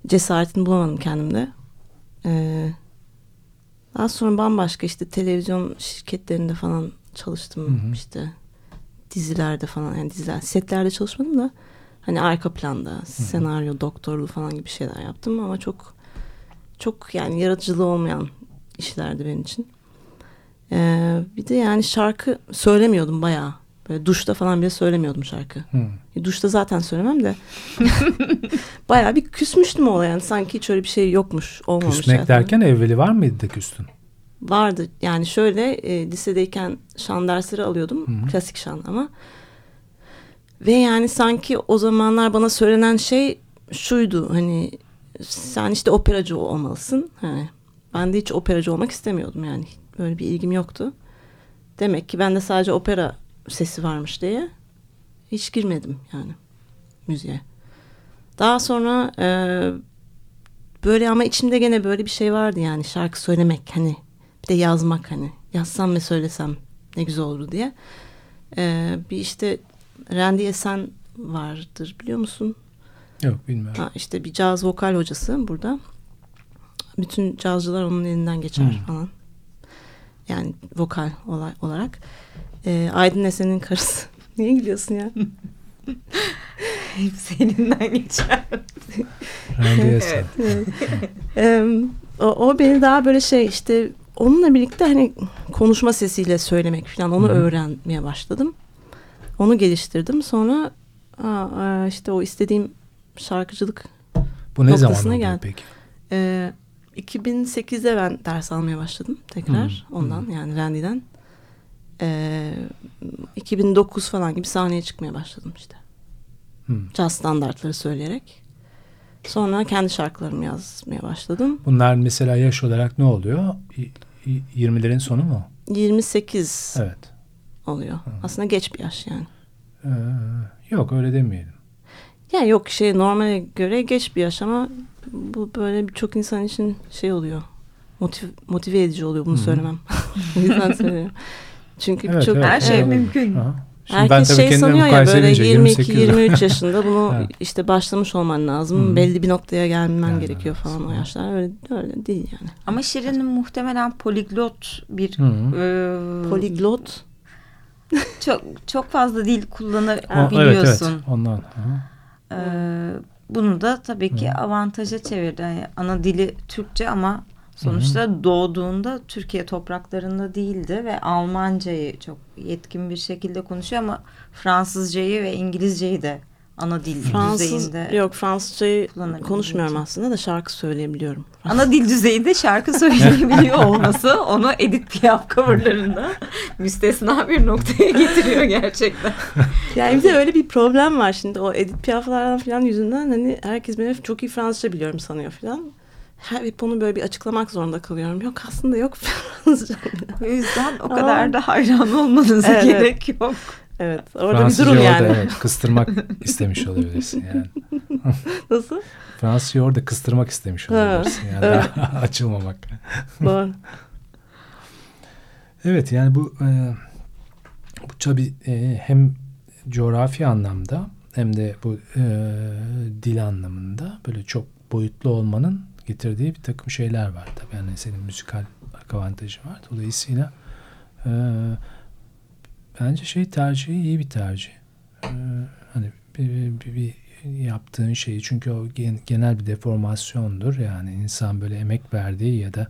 [SPEAKER 2] cesaretini bulamadım kendimde. E, daha sonra bambaşka işte televizyon şirketlerinde falan çalıştım.
[SPEAKER 1] Hı hı.
[SPEAKER 2] işte dizilerde falan yani diziler setlerde çalışmadım da hani arka planda senaryo doktorluğu falan gibi şeyler yaptım ama çok çok yani yaratıcılığı olmayan işlerdi benim için. Ee, bir de yani şarkı söylemiyordum bayağı. Böyle duşta falan bile söylemiyordum şarkı. E, Duşta zaten söylemem de. bayağı bir küsmüştüm olaya yani sanki hiç öyle bir şey yokmuş olmamış.
[SPEAKER 1] Küsmek
[SPEAKER 2] zaten.
[SPEAKER 1] derken evveli var mıydı da küstün?
[SPEAKER 2] Vardı yani şöyle e, lisedeyken şan dersleri alıyordum.
[SPEAKER 1] Hı.
[SPEAKER 2] Klasik şan ama. Ve yani sanki o zamanlar bana söylenen şey şuydu hani sen işte operacı olmalısın. Hani ben de hiç operacı olmak istemiyordum yani. Böyle bir ilgim yoktu. Demek ki bende sadece opera sesi varmış diye hiç girmedim yani müziğe. Daha sonra e, böyle ama içimde gene böyle bir şey vardı yani şarkı söylemek hani bir de yazmak hani yazsam ve söylesem ne güzel olurdu diye. E, bir işte Randy Esen vardır biliyor musun?
[SPEAKER 1] Yok bilmiyorum.
[SPEAKER 2] Ha, işte bir caz vokal hocası burada. Bütün cazcılar onun elinden geçer
[SPEAKER 1] Hmm.
[SPEAKER 2] falan. Yani vokal olay, olarak. Ee, Aydın Esen'in karısı. Niye gülüyorsun ya?
[SPEAKER 3] Hepsi elinden geçer.
[SPEAKER 1] Esen.
[SPEAKER 2] Ee, o, o beni daha böyle şey işte onunla birlikte hani konuşma sesiyle söylemek falan onu
[SPEAKER 1] Hı hı.
[SPEAKER 2] öğrenmeye başladım. Onu geliştirdim. Sonra aa, işte o istediğim şarkıcılık
[SPEAKER 1] Bu ne zaman
[SPEAKER 2] Noktasına
[SPEAKER 1] oluyor
[SPEAKER 2] gel.
[SPEAKER 1] peki?
[SPEAKER 2] Ee, 2008'de ben ders almaya başladım tekrar
[SPEAKER 1] Hı,
[SPEAKER 2] ondan yani Randy'den. Ee, 2009 falan gibi sahneye çıkmaya başladım işte.
[SPEAKER 1] Hı.
[SPEAKER 2] Caz standartları söyleyerek. Sonra kendi şarkılarımı yazmaya başladım.
[SPEAKER 1] Bunlar mesela yaş olarak ne oluyor? Y- y- 20'lerin sonu mu?
[SPEAKER 2] 28
[SPEAKER 1] Evet.
[SPEAKER 2] oluyor. Aslında geç bir yaş yani.
[SPEAKER 1] Ee, yok öyle demeyelim.
[SPEAKER 2] Yani yok şey normale göre geç bir yaş ama bu böyle birçok insan için şey oluyor. Motiv, motive edici oluyor bunu
[SPEAKER 1] Hı hı.
[SPEAKER 2] söylemem. o yüzden söylüyorum. Çünkü
[SPEAKER 1] Evet,
[SPEAKER 2] çok
[SPEAKER 1] evet,
[SPEAKER 3] Her şey
[SPEAKER 1] evet.
[SPEAKER 3] mümkün.
[SPEAKER 1] Aha. Şimdi
[SPEAKER 2] Herkes
[SPEAKER 1] ben tabii
[SPEAKER 2] şey sanıyor ya böyle
[SPEAKER 1] edince
[SPEAKER 2] 22-23 yaşında bunu
[SPEAKER 1] Evet.
[SPEAKER 2] işte başlamış olman lazım.
[SPEAKER 1] Hı.
[SPEAKER 2] Belli bir noktaya gelmen
[SPEAKER 1] Gelmen
[SPEAKER 2] gerekiyor falan
[SPEAKER 1] lazım.
[SPEAKER 2] o yaşlar. Öyle, öyle değil yani.
[SPEAKER 3] Ama Şirin'in muhtemelen poliglot bir
[SPEAKER 1] hı.
[SPEAKER 3] e,
[SPEAKER 2] Poliglot.
[SPEAKER 3] çok çok fazla dil kullanabiliyorsun.
[SPEAKER 1] Evet, evet. Ondan. Aha.
[SPEAKER 3] Ee, bunu da tabii ki avantaja çevirdi. Yani ana dili Türkçe ama sonuçta doğduğunda Türkiye topraklarında değildi ve Almancayı çok yetkin bir şekilde konuşuyor ama Fransızcayı ve İngilizceyi de ana dil
[SPEAKER 2] Fransız
[SPEAKER 3] düzeyinde
[SPEAKER 2] yok Fransızcayı konuşmuyorum aslında da şarkı söyleyebiliyorum.
[SPEAKER 3] Ana dil düzeyinde şarkı söyleyebiliyor olması onu Edith Piaf coverlarında müstesna bir noktaya getiriyor gerçekten.
[SPEAKER 2] Yani bir de öyle bir problem var şimdi o Edith Piaf'lardan falan yüzünden hani herkes beni çok iyi Fransızca biliyorum sanıyor falan. Her hep onu böyle bir açıklamak zorunda kalıyorum. Yok aslında yok Fransızca.
[SPEAKER 3] O yüzden o
[SPEAKER 2] Aa.
[SPEAKER 3] kadar da hayran olmanıza
[SPEAKER 2] evet.
[SPEAKER 3] gerek yok.
[SPEAKER 2] Evet orada
[SPEAKER 1] Fransızca
[SPEAKER 2] bir durum
[SPEAKER 1] orada
[SPEAKER 2] yani.
[SPEAKER 1] evet, kıstırmak istemiş olabilirsin yani.
[SPEAKER 2] Nasıl?
[SPEAKER 1] Fransızca orada kıstırmak istemiş olabilirsin yani
[SPEAKER 2] evet.
[SPEAKER 1] açılmamak.
[SPEAKER 2] Doğru.
[SPEAKER 1] Evet yani bu e, bu tabii e, hem coğrafi anlamda hem de bu e, dil anlamında böyle çok boyutlu olmanın getirdiği bir takım şeyler var tabii. Yani senin müzikal avantajı var. Dolayısıyla e, bence şey tercihi iyi bir tercih. E, hani bir, bir, bir yaptığın şeyi çünkü o gen- genel bir deformasyondur. Yani insan böyle emek verdiği ya da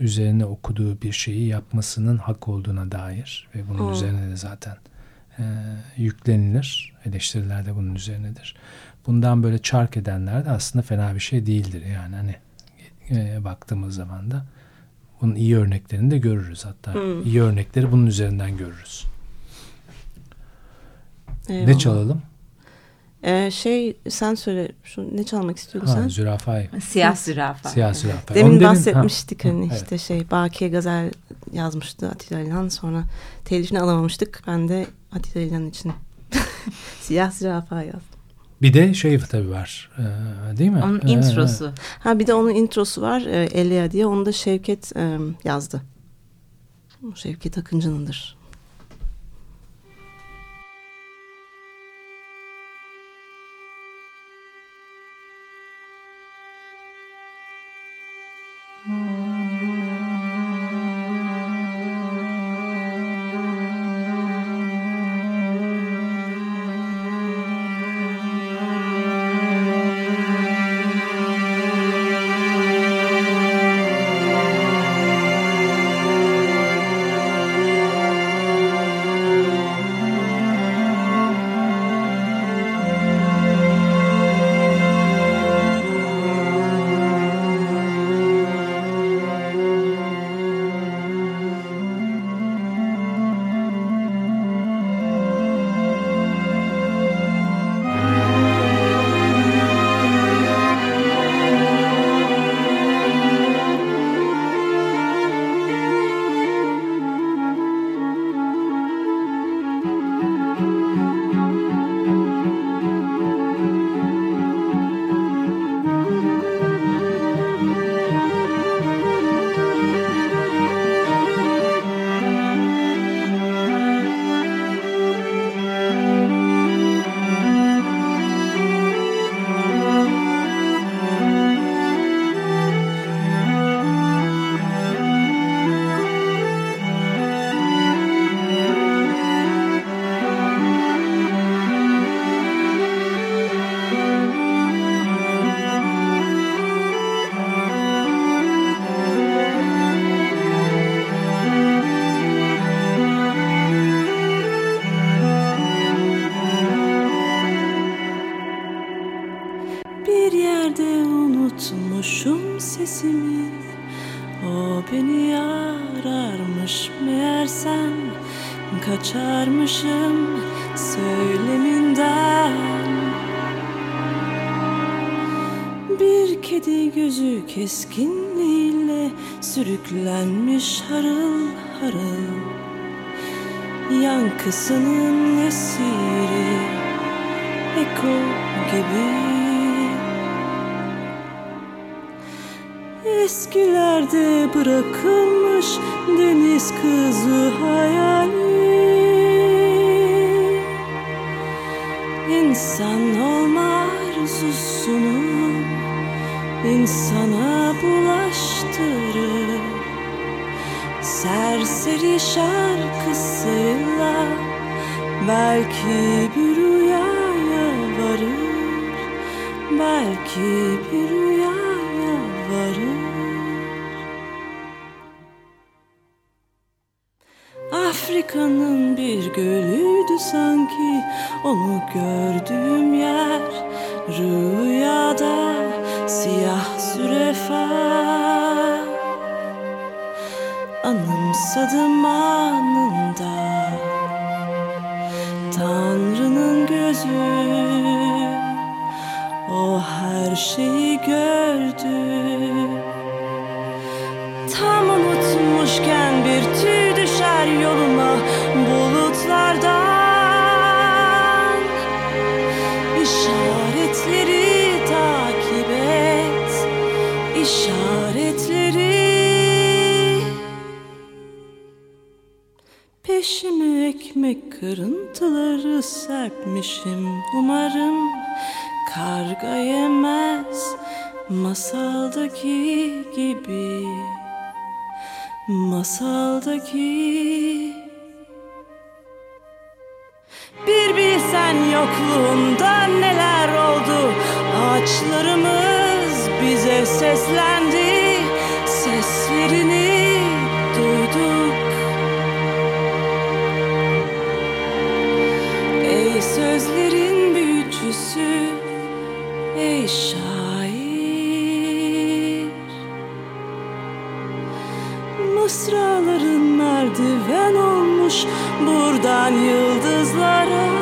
[SPEAKER 1] üzerine okuduğu bir şeyi yapmasının hak olduğuna dair ve bunun
[SPEAKER 2] Hmm.
[SPEAKER 1] üzerine de zaten e, yüklenilir. Eleştiriler de bunun üzerinedir. Bundan böyle çark edenler de aslında fena bir şey değildir. Yani hani e, baktığımız zaman da bunun iyi örneklerini de görürüz. Hatta
[SPEAKER 2] Hmm.
[SPEAKER 1] iyi örnekleri bunun üzerinden görürüz. Ne
[SPEAKER 2] Eyvallah.
[SPEAKER 1] çalalım?
[SPEAKER 2] Ee, şey sen söyle şu ne çalmak istiyordun
[SPEAKER 1] Ha,
[SPEAKER 2] sen?
[SPEAKER 1] zürafayı.
[SPEAKER 3] Siyah zürafa.
[SPEAKER 1] Siyah zürafa.
[SPEAKER 2] Demin
[SPEAKER 1] Onu
[SPEAKER 2] bahsetmiştik
[SPEAKER 1] ha,
[SPEAKER 2] hani
[SPEAKER 1] evet.
[SPEAKER 2] işte şey Bakiye Gazel yazmıştı Atilla İlhan sonra telifini alamamıştık. Ben de Atilla İlhan için siyah zürafa yazdım.
[SPEAKER 1] Bir de şey tabii var. Ee, değil mi?
[SPEAKER 3] Onun
[SPEAKER 1] Ee,
[SPEAKER 3] introsu.
[SPEAKER 4] Ha bir de onun introsu var e, Elia diye. Onu da Şevket e, yazdı. Şevket Akıncı'nındır.
[SPEAKER 2] İnsana bulaştırır. Serseri şarkısıyla belki bir rüyaya varır Belki bir rüyaya varır. Afrika'nın bir gölüydü sanki Onu gördüğüm yer Rüyada siyah zürefa Anımsadım anında Tanrı'nın gözü. O her şeyi gördü. Tam unutmuşken bir tüy düşer yoluma işaretleri. Peşime ekmek kırıntıları serpmişim umarım. Karga yemez masaldaki gibi. Masaldaki. Bir bilsen yokluğunda neler oldu? Ağaçlarımız bize seslendi Seslerini duyduk. Ey sözlerin büyücüsü Ey şair. Mısraların merdiven olmuş Buradan yıldızlara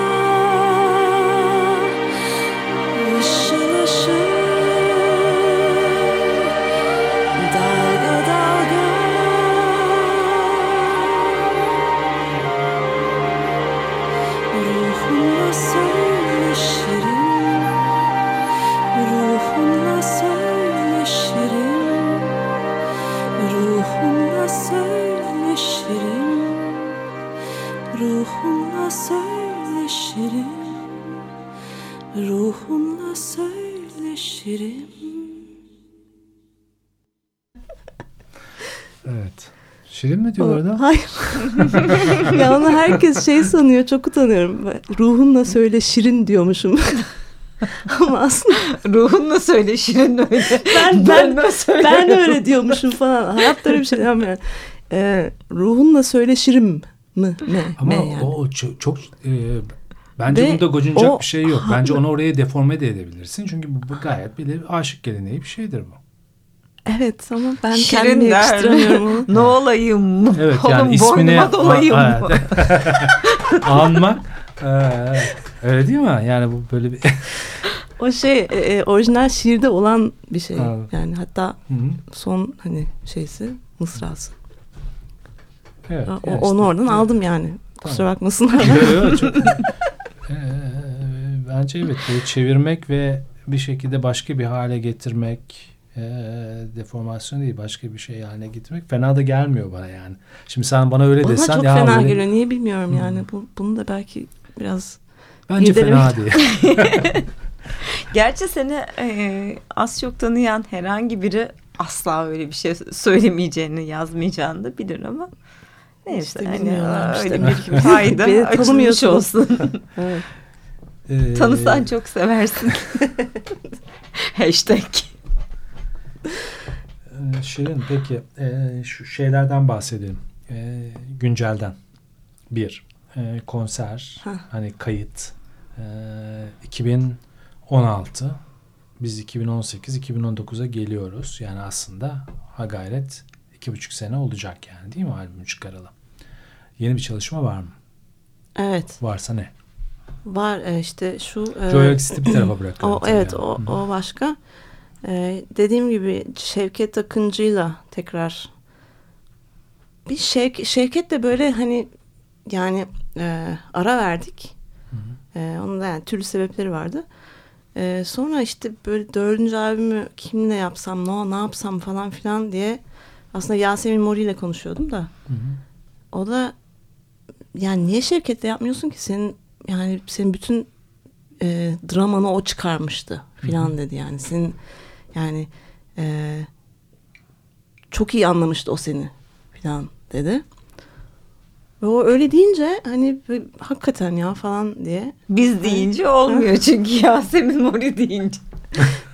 [SPEAKER 2] ya onu herkes şey sanıyor. Çok utanıyorum. Ben Ruhunla söyle şirin diyormuşum. Ama aslında
[SPEAKER 3] Ruhunla söyle Şirin öyle.
[SPEAKER 2] ben, ben,
[SPEAKER 3] söyle.
[SPEAKER 2] ben öyle diyormuşum falan. Hayatta öyle bir şey yapmıyorum. Ee, ruhunla söyleşirim mi? Ne?
[SPEAKER 1] Ama
[SPEAKER 2] ne yani?
[SPEAKER 1] o çok, çok e, bence
[SPEAKER 2] Ve
[SPEAKER 1] bunda gocunacak
[SPEAKER 2] o-
[SPEAKER 1] bir şey yok. Bence onu oraya deforme de edebilirsin. Çünkü bu, bu gayet bir aşık geleneği bir şeydir bu.
[SPEAKER 2] Evet ama ben
[SPEAKER 3] Şirin
[SPEAKER 2] kendime
[SPEAKER 3] der.
[SPEAKER 2] yakıştıramıyorum
[SPEAKER 3] ne olayım?
[SPEAKER 1] Evet
[SPEAKER 3] Oğlum,
[SPEAKER 1] yani ismini
[SPEAKER 3] boynuma dolayım
[SPEAKER 1] a-
[SPEAKER 3] mı?
[SPEAKER 1] evet. anmak e, öyle değil mi? Yani bu böyle bir
[SPEAKER 2] O şey e, e, orijinal şiirde olan bir şey.
[SPEAKER 1] Anladım.
[SPEAKER 2] Yani hatta
[SPEAKER 1] Hı hı.
[SPEAKER 2] son hani şeysi mısrası.
[SPEAKER 1] evet,
[SPEAKER 2] O-
[SPEAKER 1] yani
[SPEAKER 2] onu oradan aldım yani. Kusura
[SPEAKER 1] Tamam.
[SPEAKER 2] bakmasınlar.
[SPEAKER 1] Yok, yok, çok- Ee, bence evet çevirmek ve bir şekilde başka bir hale getirmek e, deformasyon değil başka bir şey haline getirmek fena da gelmiyor bana yani. Şimdi sen bana öyle
[SPEAKER 2] Bana
[SPEAKER 1] desen
[SPEAKER 2] çok
[SPEAKER 1] ya
[SPEAKER 2] fena
[SPEAKER 1] böyle-
[SPEAKER 2] geliyor. Niye bilmiyorum
[SPEAKER 1] Hmm.
[SPEAKER 2] yani. Bu, bunu da belki biraz
[SPEAKER 1] bence fena değil.
[SPEAKER 3] Gerçi seni e, az çok tanıyan herhangi biri asla öyle bir şey söylemeyeceğini, yazmayacağını da bilir ama neyse
[SPEAKER 2] İşte
[SPEAKER 3] hani
[SPEAKER 2] bilmiyorlarmış
[SPEAKER 3] öyle bir fayda açılmış olsun.
[SPEAKER 2] evet.
[SPEAKER 3] Tanısan çok seversin. Hashtag.
[SPEAKER 1] Şirin peki e, şu şeylerden bahsedelim. E, güncelden. Bir e, konser
[SPEAKER 2] Hah.
[SPEAKER 1] hani kayıt e, 2016 biz 2018-2019'a geliyoruz. Yani aslında ha gayret iki buçuk sene olacak yani değil mi albüm çıkaralı? Yeni bir çalışma var mı?
[SPEAKER 2] Evet.
[SPEAKER 1] Varsa ne?
[SPEAKER 2] Var e, işte şu e,
[SPEAKER 1] Joy Exit'i bir tarafa bırakıyorum.
[SPEAKER 2] o evet
[SPEAKER 1] yani.
[SPEAKER 2] o o başka. E, dediğim gibi Şevket Akıncı'yla tekrar bir Şevk, Şevket de böyle hani yani e, ara verdik.
[SPEAKER 1] Hı hı.
[SPEAKER 2] E, onun da yani türlü sebepleri vardı. E, sonra işte böyle dördüncü albümü kimle yapsam, ne, ne yapsam falan filan diye aslında Yasemin Mori ile konuşuyordum da.
[SPEAKER 1] Hı hı.
[SPEAKER 2] O da yani niye Şevket'le yapmıyorsun ki senin yani senin bütün e, dramanı o çıkarmıştı filan dedi yani senin yani e, çok iyi anlamıştı o seni filan dedi. Ve o öyle deyince hani hakikaten ya falan diye
[SPEAKER 3] Biz deyince olmuyor çünkü Yasemin Mori deyince.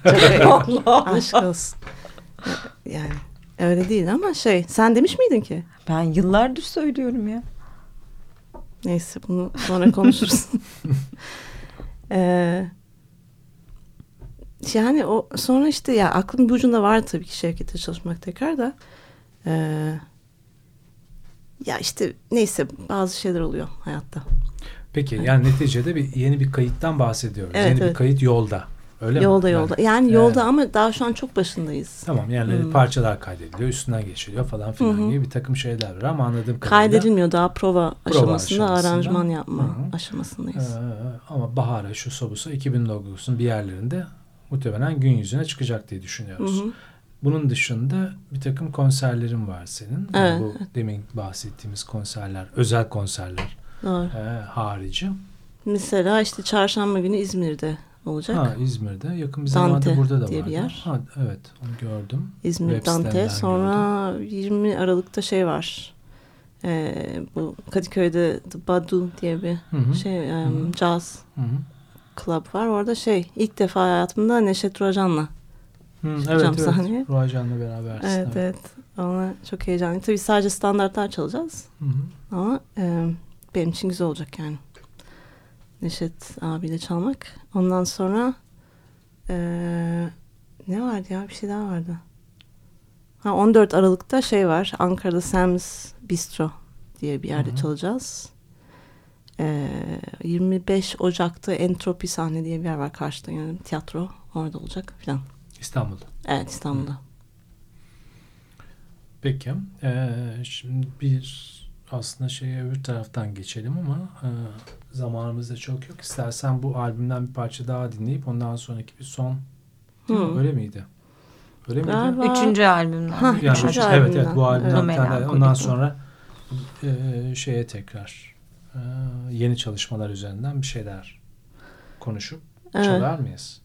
[SPEAKER 3] Allah Allah.
[SPEAKER 2] aşk olsun. Yani öyle değil ama şey sen demiş miydin ki?
[SPEAKER 3] Ben yıllardır söylüyorum ya.
[SPEAKER 2] Neyse bunu sonra konuşuruz. Ee, yani o sonra işte ya aklım bir ucunda vardı tabii ki şirkette çalışmak tekrar da. Ee, ya işte neyse bazı şeyler oluyor hayatta.
[SPEAKER 1] Peki yani neticede bir yeni bir kayıttan bahsediyoruz.
[SPEAKER 2] Evet,
[SPEAKER 1] yeni bir
[SPEAKER 2] evet.
[SPEAKER 1] kayıt yolda. Öyle
[SPEAKER 2] yolda
[SPEAKER 1] mi?
[SPEAKER 2] yolda.
[SPEAKER 1] Yani-
[SPEAKER 2] Yani yolda ama daha şu an çok başındayız.
[SPEAKER 1] Tamam yani
[SPEAKER 2] Hmm.
[SPEAKER 1] parçalar kaydediliyor, üstünden geçiliyor falan filan
[SPEAKER 2] hı.
[SPEAKER 1] gibi bir takım şeyler var ama anladığım kadarıyla
[SPEAKER 2] Kaydedilmiyor daha prova, aşamasında,
[SPEAKER 1] aşamasında.
[SPEAKER 2] aranjman yapma
[SPEAKER 1] hı.
[SPEAKER 2] aşamasındayız.
[SPEAKER 1] Ee, ama Bahar'a şu sobusa 2009'un bir yerlerinde muhtemelen gün yüzüne çıkacak diye düşünüyoruz.
[SPEAKER 2] Hı hı.
[SPEAKER 1] Bunun dışında bir takım konserlerin var senin.
[SPEAKER 2] Evet.
[SPEAKER 1] Bu demin bahsettiğimiz konserler, özel konserler
[SPEAKER 2] Doğru.
[SPEAKER 1] e, harici.
[SPEAKER 2] Mesela işte çarşamba günü İzmir'de olacak.
[SPEAKER 1] Ha İzmir'de yakın bir
[SPEAKER 2] Dante
[SPEAKER 1] zamanda burada da
[SPEAKER 2] diye
[SPEAKER 1] vardı.
[SPEAKER 2] bir yer.
[SPEAKER 1] Ha, evet onu gördüm.
[SPEAKER 2] İzmir
[SPEAKER 1] Web
[SPEAKER 2] Dante. Sonra 20 Aralık'ta şey var. Ee, bu Kadıköy'de The Badu diye bir
[SPEAKER 1] Hı hı.
[SPEAKER 2] şey
[SPEAKER 1] Hı hı.
[SPEAKER 2] um, jazz
[SPEAKER 1] Hı hı.
[SPEAKER 2] Club var. Orada şey ilk defa hayatımda Neşet Rocan'la.
[SPEAKER 1] Hı, evet
[SPEAKER 2] Çıkacağım
[SPEAKER 1] evet.
[SPEAKER 2] sahneye.
[SPEAKER 1] Ruacan'la berabersin.
[SPEAKER 2] Evet evet. Ona çok heyecanlıyım. Tabii sadece standartlar çalacağız.
[SPEAKER 1] Hı hı.
[SPEAKER 2] Ama e, benim için güzel olacak yani. Neşet abiyle çalmak. Ondan sonra e, ne vardı ya? Bir şey daha vardı. Ha 14 Aralık'ta şey var. Ankara'da Sam's Bistro diye bir yerde
[SPEAKER 1] Hı hı.
[SPEAKER 2] çalacağız. E, 25 Ocak'ta Entropi sahne diye bir yer var karşıda yani tiyatro orada olacak filan.
[SPEAKER 1] İstanbul'da.
[SPEAKER 2] Evet İstanbul'da.
[SPEAKER 1] Peki. Ee, şimdi bir aslında şeye öbür taraftan geçelim ama e, zamanımız da çok yok. İstersen bu albümden bir parça daha dinleyip ondan sonraki bir son?
[SPEAKER 2] Hı.
[SPEAKER 1] öyle miydi? Öyle miydi?
[SPEAKER 2] Galiba-
[SPEAKER 3] Üçüncü albümden.
[SPEAKER 2] Ha,
[SPEAKER 1] Yani
[SPEAKER 2] üçüncü
[SPEAKER 1] üç- evet evet
[SPEAKER 2] albümden.
[SPEAKER 1] bu albümden
[SPEAKER 2] Evet.
[SPEAKER 1] tane ondan sonra e, şeye tekrar e, yeni çalışmalar üzerinden bir şeyler konuşup
[SPEAKER 5] Evet.
[SPEAKER 1] Çalar mıyız?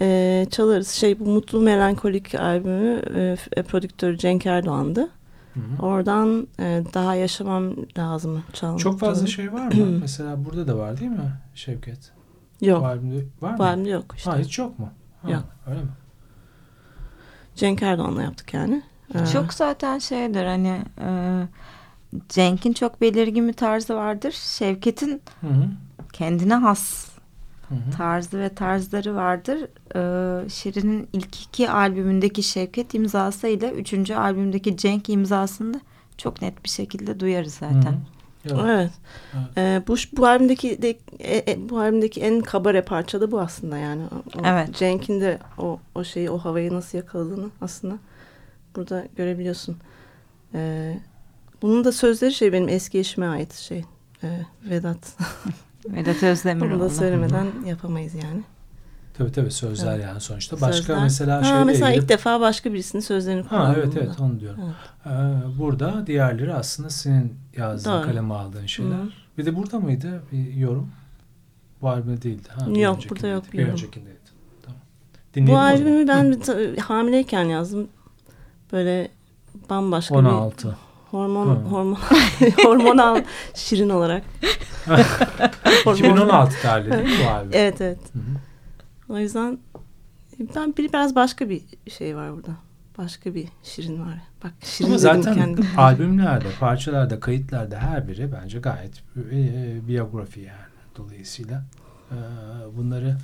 [SPEAKER 5] Ee, çalarız. Şey bu Mutlu Melankolik albümü e, e, prodüktörü Cenk Erdoğan'dı.
[SPEAKER 1] Hı hı.
[SPEAKER 5] Oradan e, daha yaşamam lazım çalmak.
[SPEAKER 1] Çok fazla şey var mı? Mesela burada da var değil mi Şevket?
[SPEAKER 5] Yok.
[SPEAKER 1] Bu albümde var mı?
[SPEAKER 5] Bu albümde yok işte.
[SPEAKER 1] Ha, hiç yok mu? Ha,
[SPEAKER 5] Yok.
[SPEAKER 1] Öyle mi?
[SPEAKER 5] Cenk Erdoğan'la yaptık yani. Ee,
[SPEAKER 3] Çok zaten şeydir hani e, Cenk'in çok belirgin bir tarzı vardır. Şevket'in kendine has
[SPEAKER 1] Hı hı.
[SPEAKER 3] tarzı ve tarzları vardır. Ee, Şirin'in ilk iki albümündeki Şevket imzası ile üçüncü albümdeki Cenk imzasını da çok net bir şekilde duyarız zaten.
[SPEAKER 1] Hı hı. Evet.
[SPEAKER 5] Evet.
[SPEAKER 1] Evet.
[SPEAKER 5] Ee, bu bu albümdeki de, e, e, bu albümdeki en kabare parça da bu aslında yani. O
[SPEAKER 3] Evet.
[SPEAKER 5] Cenk'in de o o şeyi o havayı nasıl yakaladığını aslında burada görebiliyorsun. Ee, bunun da sözleri şey benim eski eşime ait şey. Ee, Vedat.
[SPEAKER 3] Vedat
[SPEAKER 5] Bunu
[SPEAKER 3] Özdemiroğlu.
[SPEAKER 5] da söylemeden yapamayız yani.
[SPEAKER 1] Tabii tabii sözler
[SPEAKER 5] Evet.
[SPEAKER 1] yani sonuçta. Başka
[SPEAKER 5] Sözler-
[SPEAKER 1] mesela
[SPEAKER 5] ha,
[SPEAKER 1] şeyle
[SPEAKER 5] mesela
[SPEAKER 1] ilgili...
[SPEAKER 5] ilk defa başka birisinin sözlerini
[SPEAKER 1] Ha
[SPEAKER 5] kullandım.
[SPEAKER 1] evet
[SPEAKER 5] bunda.
[SPEAKER 1] evet onu diyorum.
[SPEAKER 5] Evet.
[SPEAKER 1] Ee, burada diğerleri aslında senin yazdığın
[SPEAKER 5] Doğru.
[SPEAKER 1] kaleme aldığın şeyler.
[SPEAKER 5] Hı.
[SPEAKER 1] Bir de burada mıydı bir yorum? Bu albümde değildi. Ha,
[SPEAKER 5] Yok, burada yok bir yorum.
[SPEAKER 1] öncekindeydi. Tamam.
[SPEAKER 5] Bu
[SPEAKER 1] Dinleyelim
[SPEAKER 5] albümü ben bir ta- hamileyken yazdım. Böyle bambaşka
[SPEAKER 1] 16.
[SPEAKER 5] bir hormon hormon hormonal şirin olarak. Hormon-
[SPEAKER 1] 2016 tarihli değil mi bu albüm?
[SPEAKER 5] Evet evet.
[SPEAKER 1] Hı hı.
[SPEAKER 5] O yüzden ben bir biraz başka bir şey var burada. Başka bir şirin var. Bak şirin
[SPEAKER 1] Ama zaten
[SPEAKER 5] kendim.
[SPEAKER 1] albümlerde, parçalarda, kayıtlarda her biri bence gayet e, biyografi yani. Dolayısıyla e, bunları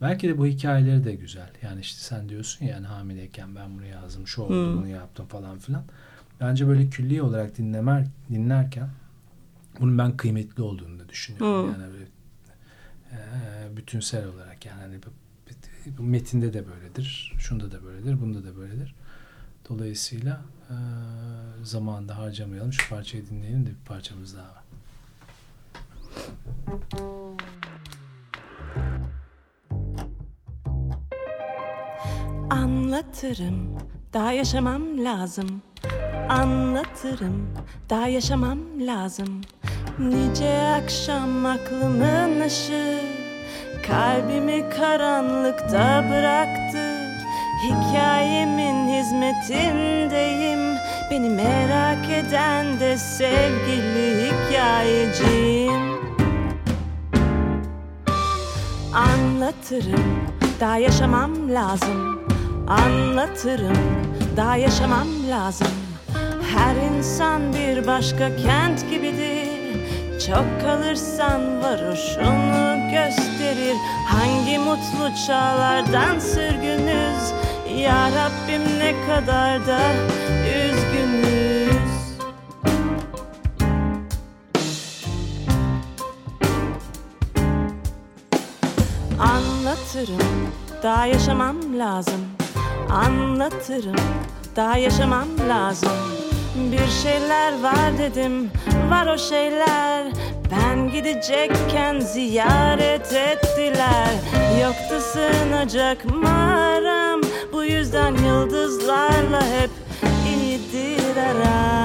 [SPEAKER 1] belki de bu hikayeleri de güzel. Yani işte sen diyorsun ya yani hamileyken ben bunu yazdım, şu oldu,
[SPEAKER 5] Hmm.
[SPEAKER 1] bunu yaptım falan filan. Bence böyle külli olarak dinlemer, dinlerken bunun ben kıymetli olduğunu da düşünüyorum.
[SPEAKER 5] Hmm.
[SPEAKER 1] Yani böyle e, bütünsel olarak yani hani bu, bu metinde de böyledir, şunda da böyledir, bunda da böyledir. Dolayısıyla e, zamanında harcamayalım. Şu parçayı dinleyelim de bir parçamız daha var.
[SPEAKER 2] Anlatırım, daha yaşamam lazım. Anlatırım, daha yaşamam lazım. Nice akşam aklımın ışığı kalbimi karanlıkta bıraktı. Hikayemin hizmetindeyim. Beni merak eden de sevgili hikayeciyim. Anlatırım, daha yaşamam lazım. Anlatırım, daha yaşamam lazım. Her insan bir başka kent gibidir. Çok kalırsan varoşunu gösterir. Hangi mutlu çağlardan sürgünüz. Ya Rabbim ne kadar da üzgünüz. Anlatırım, daha yaşamam lazım. Anlatırım, daha yaşamam lazım. Bir şeyler var dedim, var o şeyler. Ben gidecekken ziyaret ettiler. Yoktu sığınacak mağaram. Bu yüzden yıldızlarla hep iyidir aram.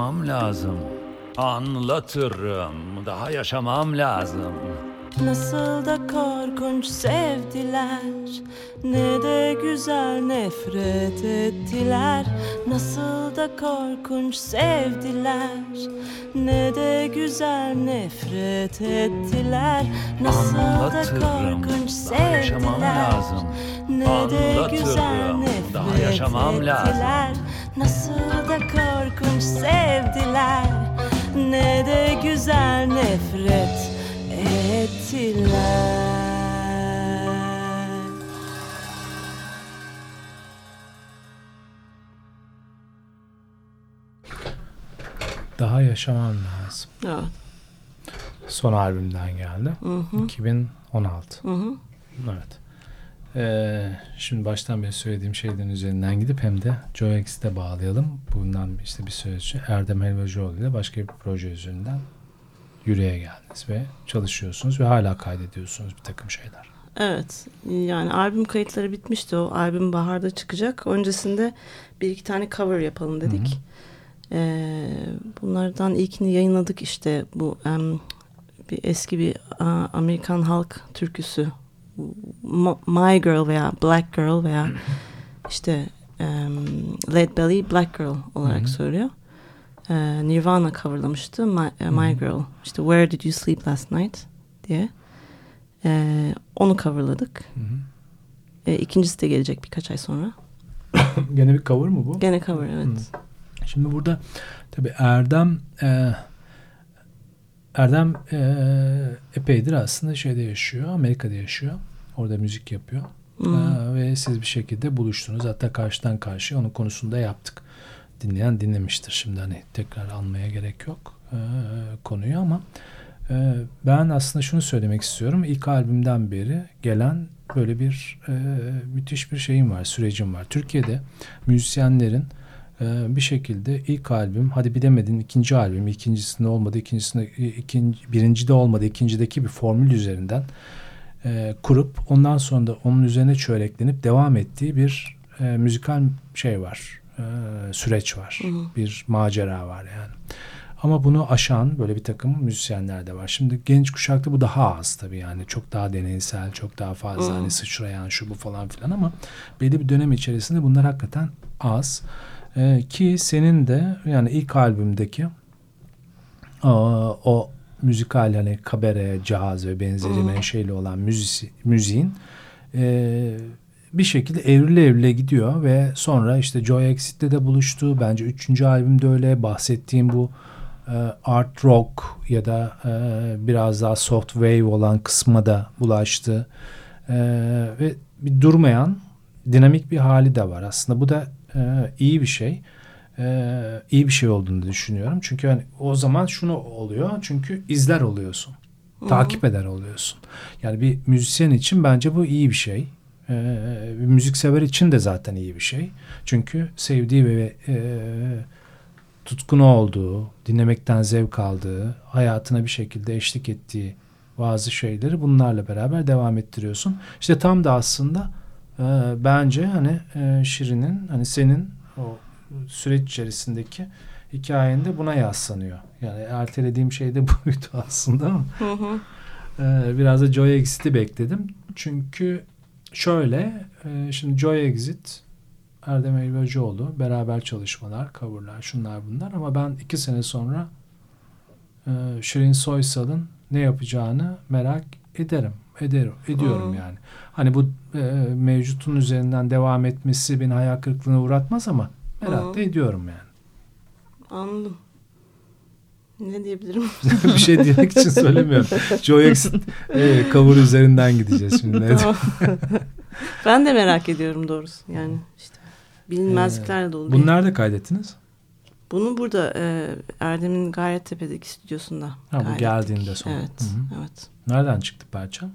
[SPEAKER 6] Yaşamam lazım. Anlatırım, daha yaşamam lazım.
[SPEAKER 2] Nasıl da korkunç sevdiler Ne de güzel nefret ettiler Nasıl da korkunç sevdiler Ne de güzel nefret ettiler Nasıl da
[SPEAKER 6] Anlatırım,
[SPEAKER 2] korkunç
[SPEAKER 6] daha yaşamam
[SPEAKER 2] sevdiler
[SPEAKER 6] lazım.
[SPEAKER 2] Ne de güzel
[SPEAKER 6] Anlatırım,
[SPEAKER 2] nefret
[SPEAKER 6] daha yaşamam lazım.
[SPEAKER 2] Nasıl da korkunç sevdiler Ne de güzel nefret ettiler
[SPEAKER 1] Daha yaşamam lazım.
[SPEAKER 2] Evet.
[SPEAKER 1] Son albümden geldi.
[SPEAKER 2] Hı hı.
[SPEAKER 1] 2016.
[SPEAKER 2] Hı hı.
[SPEAKER 1] Evet. Ee, şimdi baştan beri söylediğim şeylerin üzerinden gidip hem de Joe X'de bağlayalım. Bundan işte bir önce Erdem Helvacıoğlu ile başka bir proje üzerinden yüreğe geldiniz ve çalışıyorsunuz ve hala kaydediyorsunuz bir takım şeyler.
[SPEAKER 2] Evet. Yani albüm kayıtları bitmişti. O albüm baharda çıkacak. Öncesinde bir iki tane cover yapalım dedik.
[SPEAKER 1] Hı hı.
[SPEAKER 2] Ee, bunlardan ilkini yayınladık işte bu em, bir eski bir a, Amerikan halk türküsü My Girl veya Black Girl veya işte em, Lead Belly Black Girl olarak
[SPEAKER 1] Hı hı.
[SPEAKER 2] söylüyor. Ee, Nirvana coverlamıştı My, e, My
[SPEAKER 1] hı.
[SPEAKER 2] Girl işte Where Did You Sleep Last Night diye. Ee, onu coverladık.
[SPEAKER 1] Hı hı.
[SPEAKER 2] Ee, ikincisi de gelecek birkaç ay sonra.
[SPEAKER 1] Gene bir cover mı bu?
[SPEAKER 2] Gene cover evet.
[SPEAKER 1] Hı. Şimdi burada tabii Erdem e, Erdem e, epeydir aslında şeyde yaşıyor. Amerika'da yaşıyor. Orada müzik yapıyor.
[SPEAKER 2] Hmm.
[SPEAKER 1] E, ve siz bir şekilde buluştunuz. Hatta karşıdan karşıya onun konusunda yaptık. Dinleyen dinlemiştir. Şimdi hani tekrar almaya gerek yok e, konuyu ama e, ben aslında şunu söylemek istiyorum. İlk albümden beri gelen böyle bir e, müthiş bir şeyim var, sürecim var. Türkiye'de müzisyenlerin e, bir şekilde ilk albüm, hadi bilemedin ikinci albüm, ikincisinde olmadı, ikincisinde, ikinci, birincide olmadı, ikincideki bir formül üzerinden e, kurup ondan sonra da onun üzerine çöreklenip devam ettiği bir e, müzikal şey var, e, süreç var,
[SPEAKER 2] Hı hı.
[SPEAKER 1] bir macera var yani. Ama bunu aşan böyle bir takım müzisyenler de var. Şimdi genç kuşakta bu daha az tabii yani. Çok daha deneysel, çok daha fazla
[SPEAKER 2] Hı.
[SPEAKER 1] hani sıçrayan şu bu falan filan ama belli bir dönem içerisinde bunlar hakikaten az. Ee, ki senin de yani ilk albümdeki o, o müzikal hani kabare, caz ve benzeri
[SPEAKER 2] Hı.
[SPEAKER 1] menşeli olan müzisi, müziğin e, bir şekilde evrile evrile gidiyor ve sonra işte Joy Exit'te de buluştu. Bence üçüncü albümde öyle bahsettiğim bu e, art rock ya da e, biraz daha soft wave olan kısma da bulaştı. E, ve bir durmayan dinamik bir hali de var. Aslında bu da e, iyi bir şey. E, iyi bir şey olduğunu düşünüyorum. Çünkü hani o zaman şunu oluyor. Çünkü izler oluyorsun. Takip eder oluyorsun. Yani bir müzisyen için bence bu iyi bir şey. Ee, bir müziksever için de zaten iyi bir şey. Çünkü sevdiği ve e, tutkunu olduğu, dinlemekten zevk aldığı, hayatına bir şekilde eşlik ettiği bazı şeyleri bunlarla beraber devam ettiriyorsun. İşte tam da aslında e, bence hani e, Şirin'in hani senin o süreç içerisindeki hikayende buna yaslanıyor. Yani ertelediğim şey de buydu aslında ama
[SPEAKER 2] Hı hı.
[SPEAKER 1] ee, biraz da Joy Exit'i bekledim. Çünkü şöyle, e, şimdi Joy Exit, Erdem Elbacıoğlu, beraber çalışmalar, coverlar, şunlar bunlar. Ama ben iki sene sonra e, Şirin Soysal'ın ne yapacağını merak ederim. Ederim, ediyorum
[SPEAKER 2] Hmm.
[SPEAKER 1] yani. Hani bu e, mevcutun üzerinden devam etmesi beni hayal kırıklığına uğratmaz ama merak da ediyorum yani.
[SPEAKER 2] Anladım. Ne diyebilirim?
[SPEAKER 1] bir şey demek için söylemiyorum. Joy Exit e, cover üzerinden gideceğiz şimdi.
[SPEAKER 2] Ben de merak ediyorum doğrusu. Yani işte bilinmezliklerle dolu.
[SPEAKER 1] Bunu nerede kaydettiniz?
[SPEAKER 2] Bunu burada e, Erdem'in Gayrettepe'deki stüdyosunda
[SPEAKER 1] Ha, bu geldiğinde sonra.
[SPEAKER 2] Evet,
[SPEAKER 1] Hı hı.
[SPEAKER 2] evet.
[SPEAKER 1] Nereden çıktı parça?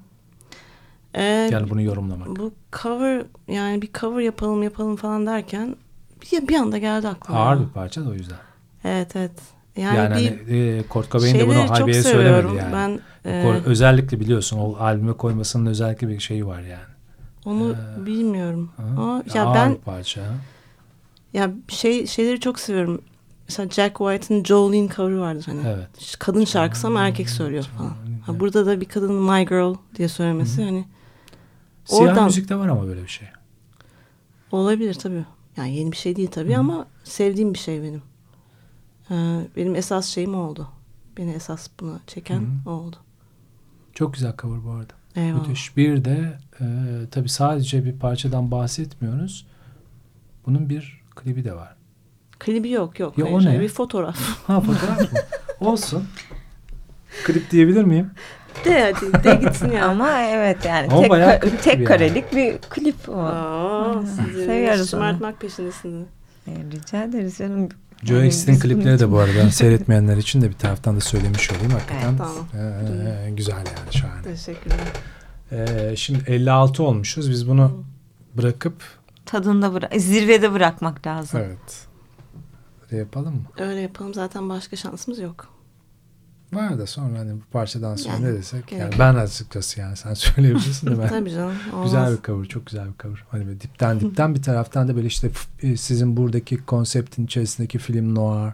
[SPEAKER 2] E,
[SPEAKER 1] Yani bunu yorumlamak.
[SPEAKER 2] bu cover yani bir cover yapalım yapalım falan derken bir, bir anda geldi aklıma.
[SPEAKER 1] Ağır bir parça da o yüzden.
[SPEAKER 2] Evet evet. Yani,
[SPEAKER 1] Yani,
[SPEAKER 2] bir
[SPEAKER 1] hani e, Kurt Cobain de bunu Haybe'ye söylemedi yani.
[SPEAKER 2] Ben e,
[SPEAKER 1] özellikle biliyorsun o albüme koymasının özellikle bir şeyi var yani.
[SPEAKER 2] onu
[SPEAKER 1] Ee,
[SPEAKER 2] bilmiyorum.
[SPEAKER 1] Hı?
[SPEAKER 2] Ama ya
[SPEAKER 1] Ağır
[SPEAKER 2] ben
[SPEAKER 1] bir parça.
[SPEAKER 2] ya şey şeyleri çok seviyorum. Mesela Jack White'ın Jolene cover'ı vardır hani.
[SPEAKER 1] Evet.
[SPEAKER 2] Kadın şarkısı ama erkek söylüyor falan. Ha, burada da bir kadının My Girl diye söylemesi hani
[SPEAKER 1] Siyah
[SPEAKER 2] oradan-
[SPEAKER 1] müzikte var ama böyle bir şey.
[SPEAKER 2] olabilir tabii. Yani yeni bir şey değil tabii
[SPEAKER 1] Hı.
[SPEAKER 2] ama sevdiğim bir şey benim. Ee, benim esas şeyim oldu. Beni esas buna çeken
[SPEAKER 1] Hı.
[SPEAKER 2] oldu.
[SPEAKER 1] Çok güzel cover bu arada.
[SPEAKER 2] Eyvallah.
[SPEAKER 1] Müthiş. Bir de e, tabii sadece bir parçadan bahsetmiyoruz. Bunun bir klibi de var.
[SPEAKER 2] Klibi yok yok.
[SPEAKER 1] Ya
[SPEAKER 2] Hayır,
[SPEAKER 1] o ne?
[SPEAKER 2] Bir fotoğraf.
[SPEAKER 1] Ha fotoğraf mı? Olsun. Klip diyebilir miyim?
[SPEAKER 2] De hadi de gitsin ya.
[SPEAKER 3] Ama evet yani
[SPEAKER 1] Ama
[SPEAKER 3] tek, ka- tek
[SPEAKER 1] yani.
[SPEAKER 3] karelik bir klip o.
[SPEAKER 2] Aa, sizi
[SPEAKER 3] Seviyoruz onu.
[SPEAKER 2] şımartmak peşindesiniz.
[SPEAKER 3] E, rica ederiz canım.
[SPEAKER 1] Joe
[SPEAKER 3] Yani bunun
[SPEAKER 1] klipleri de bu arada seyretmeyenler için de bir taraftan da söylemiş olayım. Hakikaten
[SPEAKER 7] Tamam.
[SPEAKER 1] ee, güzel yani şahane.
[SPEAKER 7] Teşekkürler.
[SPEAKER 1] Ee, şimdi 56 olmuşuz. Biz bunu bırakıp
[SPEAKER 3] Tadında bıra- zirvede bırakmak lazım.
[SPEAKER 1] evet. Öyle yapalım mı?
[SPEAKER 7] Öyle yapalım zaten başka şansımız yok.
[SPEAKER 1] Var da sonra hani bu parçadan sonra
[SPEAKER 7] Yani,
[SPEAKER 1] ne desek. Yani
[SPEAKER 7] yok.
[SPEAKER 1] ben açıkçası yani sen söyleyebilirsin de ben.
[SPEAKER 7] Tabii canım. Olmaz.
[SPEAKER 1] Güzel bir cover, çok güzel bir cover. Hani böyle dipten dipten bir taraftan da böyle işte e, sizin buradaki konseptin içerisindeki film noir,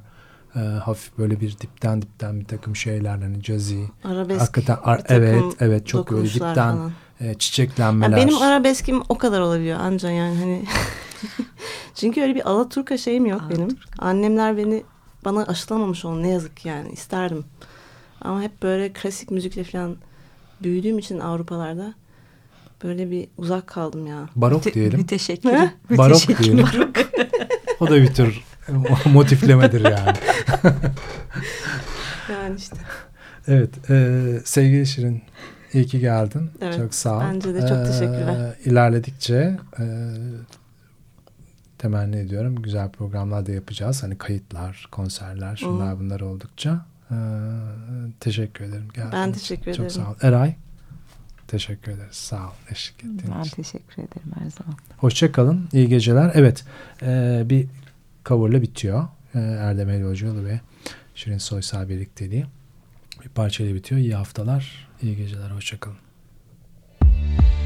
[SPEAKER 1] e, hafif böyle bir dipten dipten bir takım şeyler hani jazzy.
[SPEAKER 7] Arabesk.
[SPEAKER 1] Hakikaten ar- evet evet çok böyle dipten
[SPEAKER 7] falan.
[SPEAKER 1] e, çiçeklenmeler.
[SPEAKER 7] Ya benim arabeskim o kadar olabiliyor anca yani hani. Çünkü öyle bir Alaturka şeyim yok benim. Annemler beni bana aşılamamış onu ne yazık ki yani isterdim. Ama hep böyle klasik müzikle falan büyüdüğüm için Avrupalarda böyle bir uzak kaldım ya.
[SPEAKER 1] Barok
[SPEAKER 3] Müte-
[SPEAKER 1] diyelim.
[SPEAKER 3] Müteşekkir.
[SPEAKER 1] Barok diyelim. o da bir tür motiflemedir yani.
[SPEAKER 7] Yani işte
[SPEAKER 1] Evet, e, sevgili Şirin, iyi ki geldin.
[SPEAKER 7] Evet,
[SPEAKER 1] çok sağ ol.
[SPEAKER 7] bence de çok teşekkürler.
[SPEAKER 1] İlerledikçe e, temenni ediyorum güzel programlar da yapacağız. Hani kayıtlar, konserler, şunlar bunlar oldukça. E, teşekkür ederim. Geldiğin
[SPEAKER 7] Ben teşekkür
[SPEAKER 1] Çok
[SPEAKER 7] ederim.
[SPEAKER 1] sağ ol. Eray, teşekkür ederiz. Sağ ol eşlik ettiğin
[SPEAKER 3] Ben teşekkür ederim her zaman.
[SPEAKER 1] Hoşçakalın. İyi geceler. Evet, e, bir coverla bitiyor. E, Erdem Elvacıoğlu ve Şirin Soysal birlikteliği. Bir parçayla bitiyor. İyi haftalar, iyi geceler. Hoşçakalın.
[SPEAKER 2] My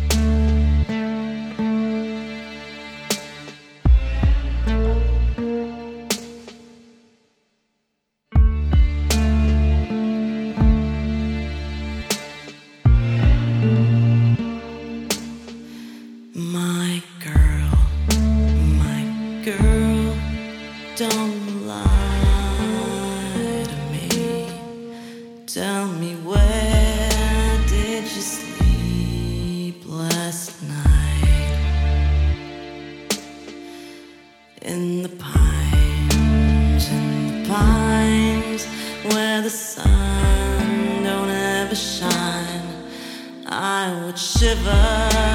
[SPEAKER 2] would shiver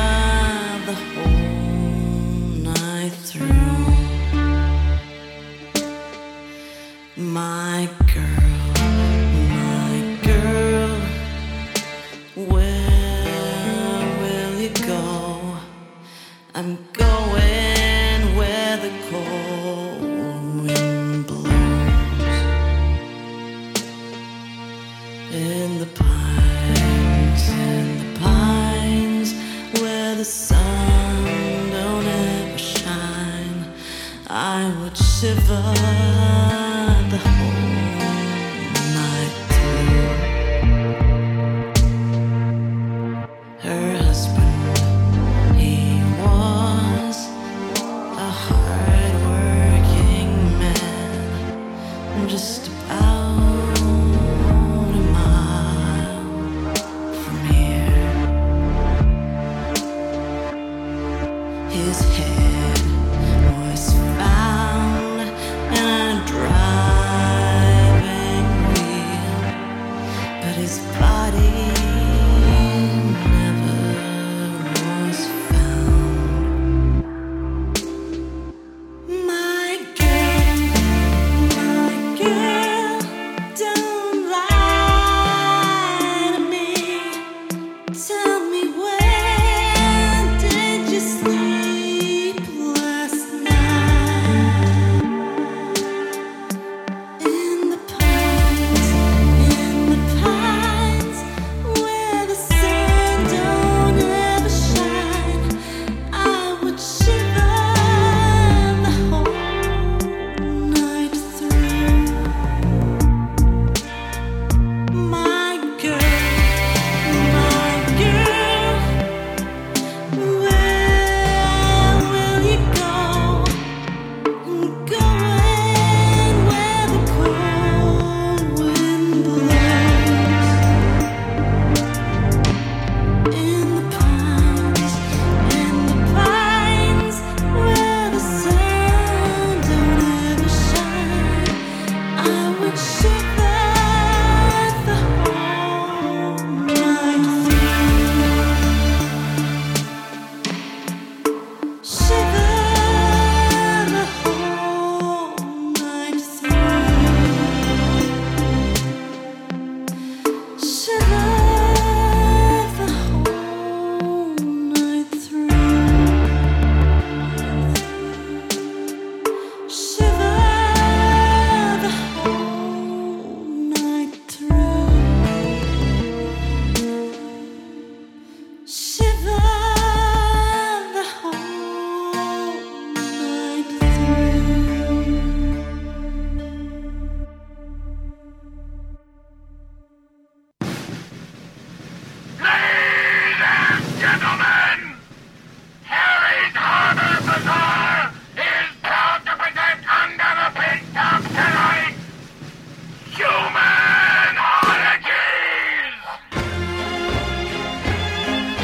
[SPEAKER 2] never